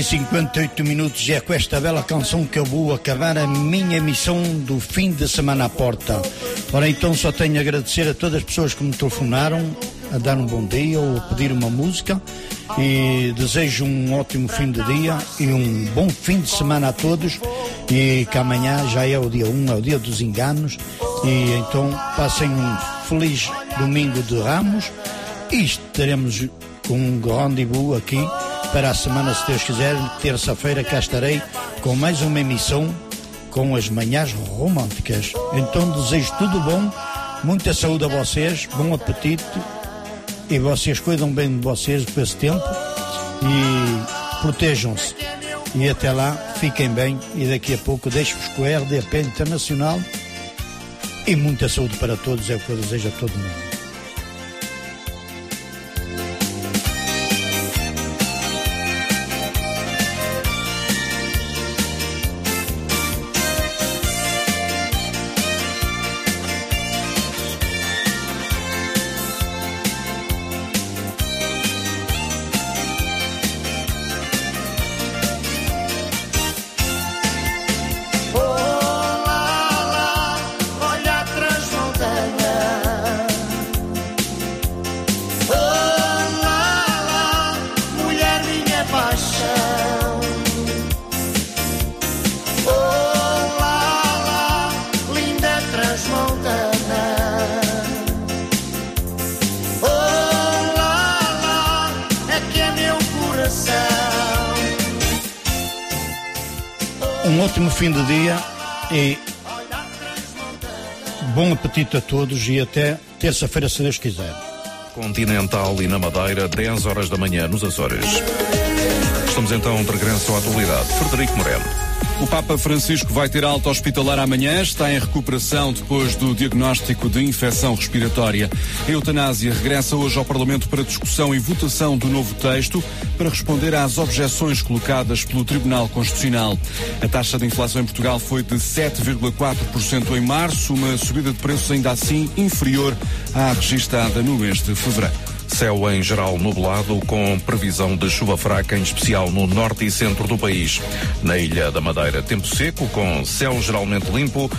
e 58 minutos e é com esta bela canção que eu vou acabar a minha missão do fim de semana à porta. Ora então só tenho a agradecer a todas as pessoas que me telefonaram a dar um bom dia ou a pedir uma música. E desejo um ótimo fim de dia e um bom fim de semana a todos. E que amanhã já é o dia 1, é o dia dos enganos. E então passem um feliz domingo de Ramos. E estaremos com um rendezvous aqui para a semana, se Deus quiser, terça-feira cá estarei com mais uma emissão com as manhãs românticas. Então desejo tudo bom, muita saúde a vocês, bom apetite e vocês cuidam bem de vocês por esse tempo e protejam-se. E até lá, fiquem bem e daqui a pouco deixo-vos com a RDP Internacional e muita saúde para todos, é o que eu desejo a todo mundo. Apetite a todos e até terça-feira, se Deus quiser. Continental e na Madeira, 10 horas da manhã nos Açores. Estamos então de regresso à atualidade. Frederico Moreno. O Papa Francisco vai ter alta hospitalar amanhã, está em recuperação depois do diagnóstico de infecção respiratória. A eutanásia regressa hoje ao Parlamento para discussão e votação do novo texto para responder às objeções colocadas pelo Tribunal Constitucional. A taxa de inflação em Portugal foi de 7,4% em março, uma subida de preços ainda assim inferior à registada no mês de fevereiro. Céu em geral nublado, com previsão de chuva fraca, em especial no norte e centro do país. Na Ilha da Madeira, tempo seco, com céu geralmente limpo,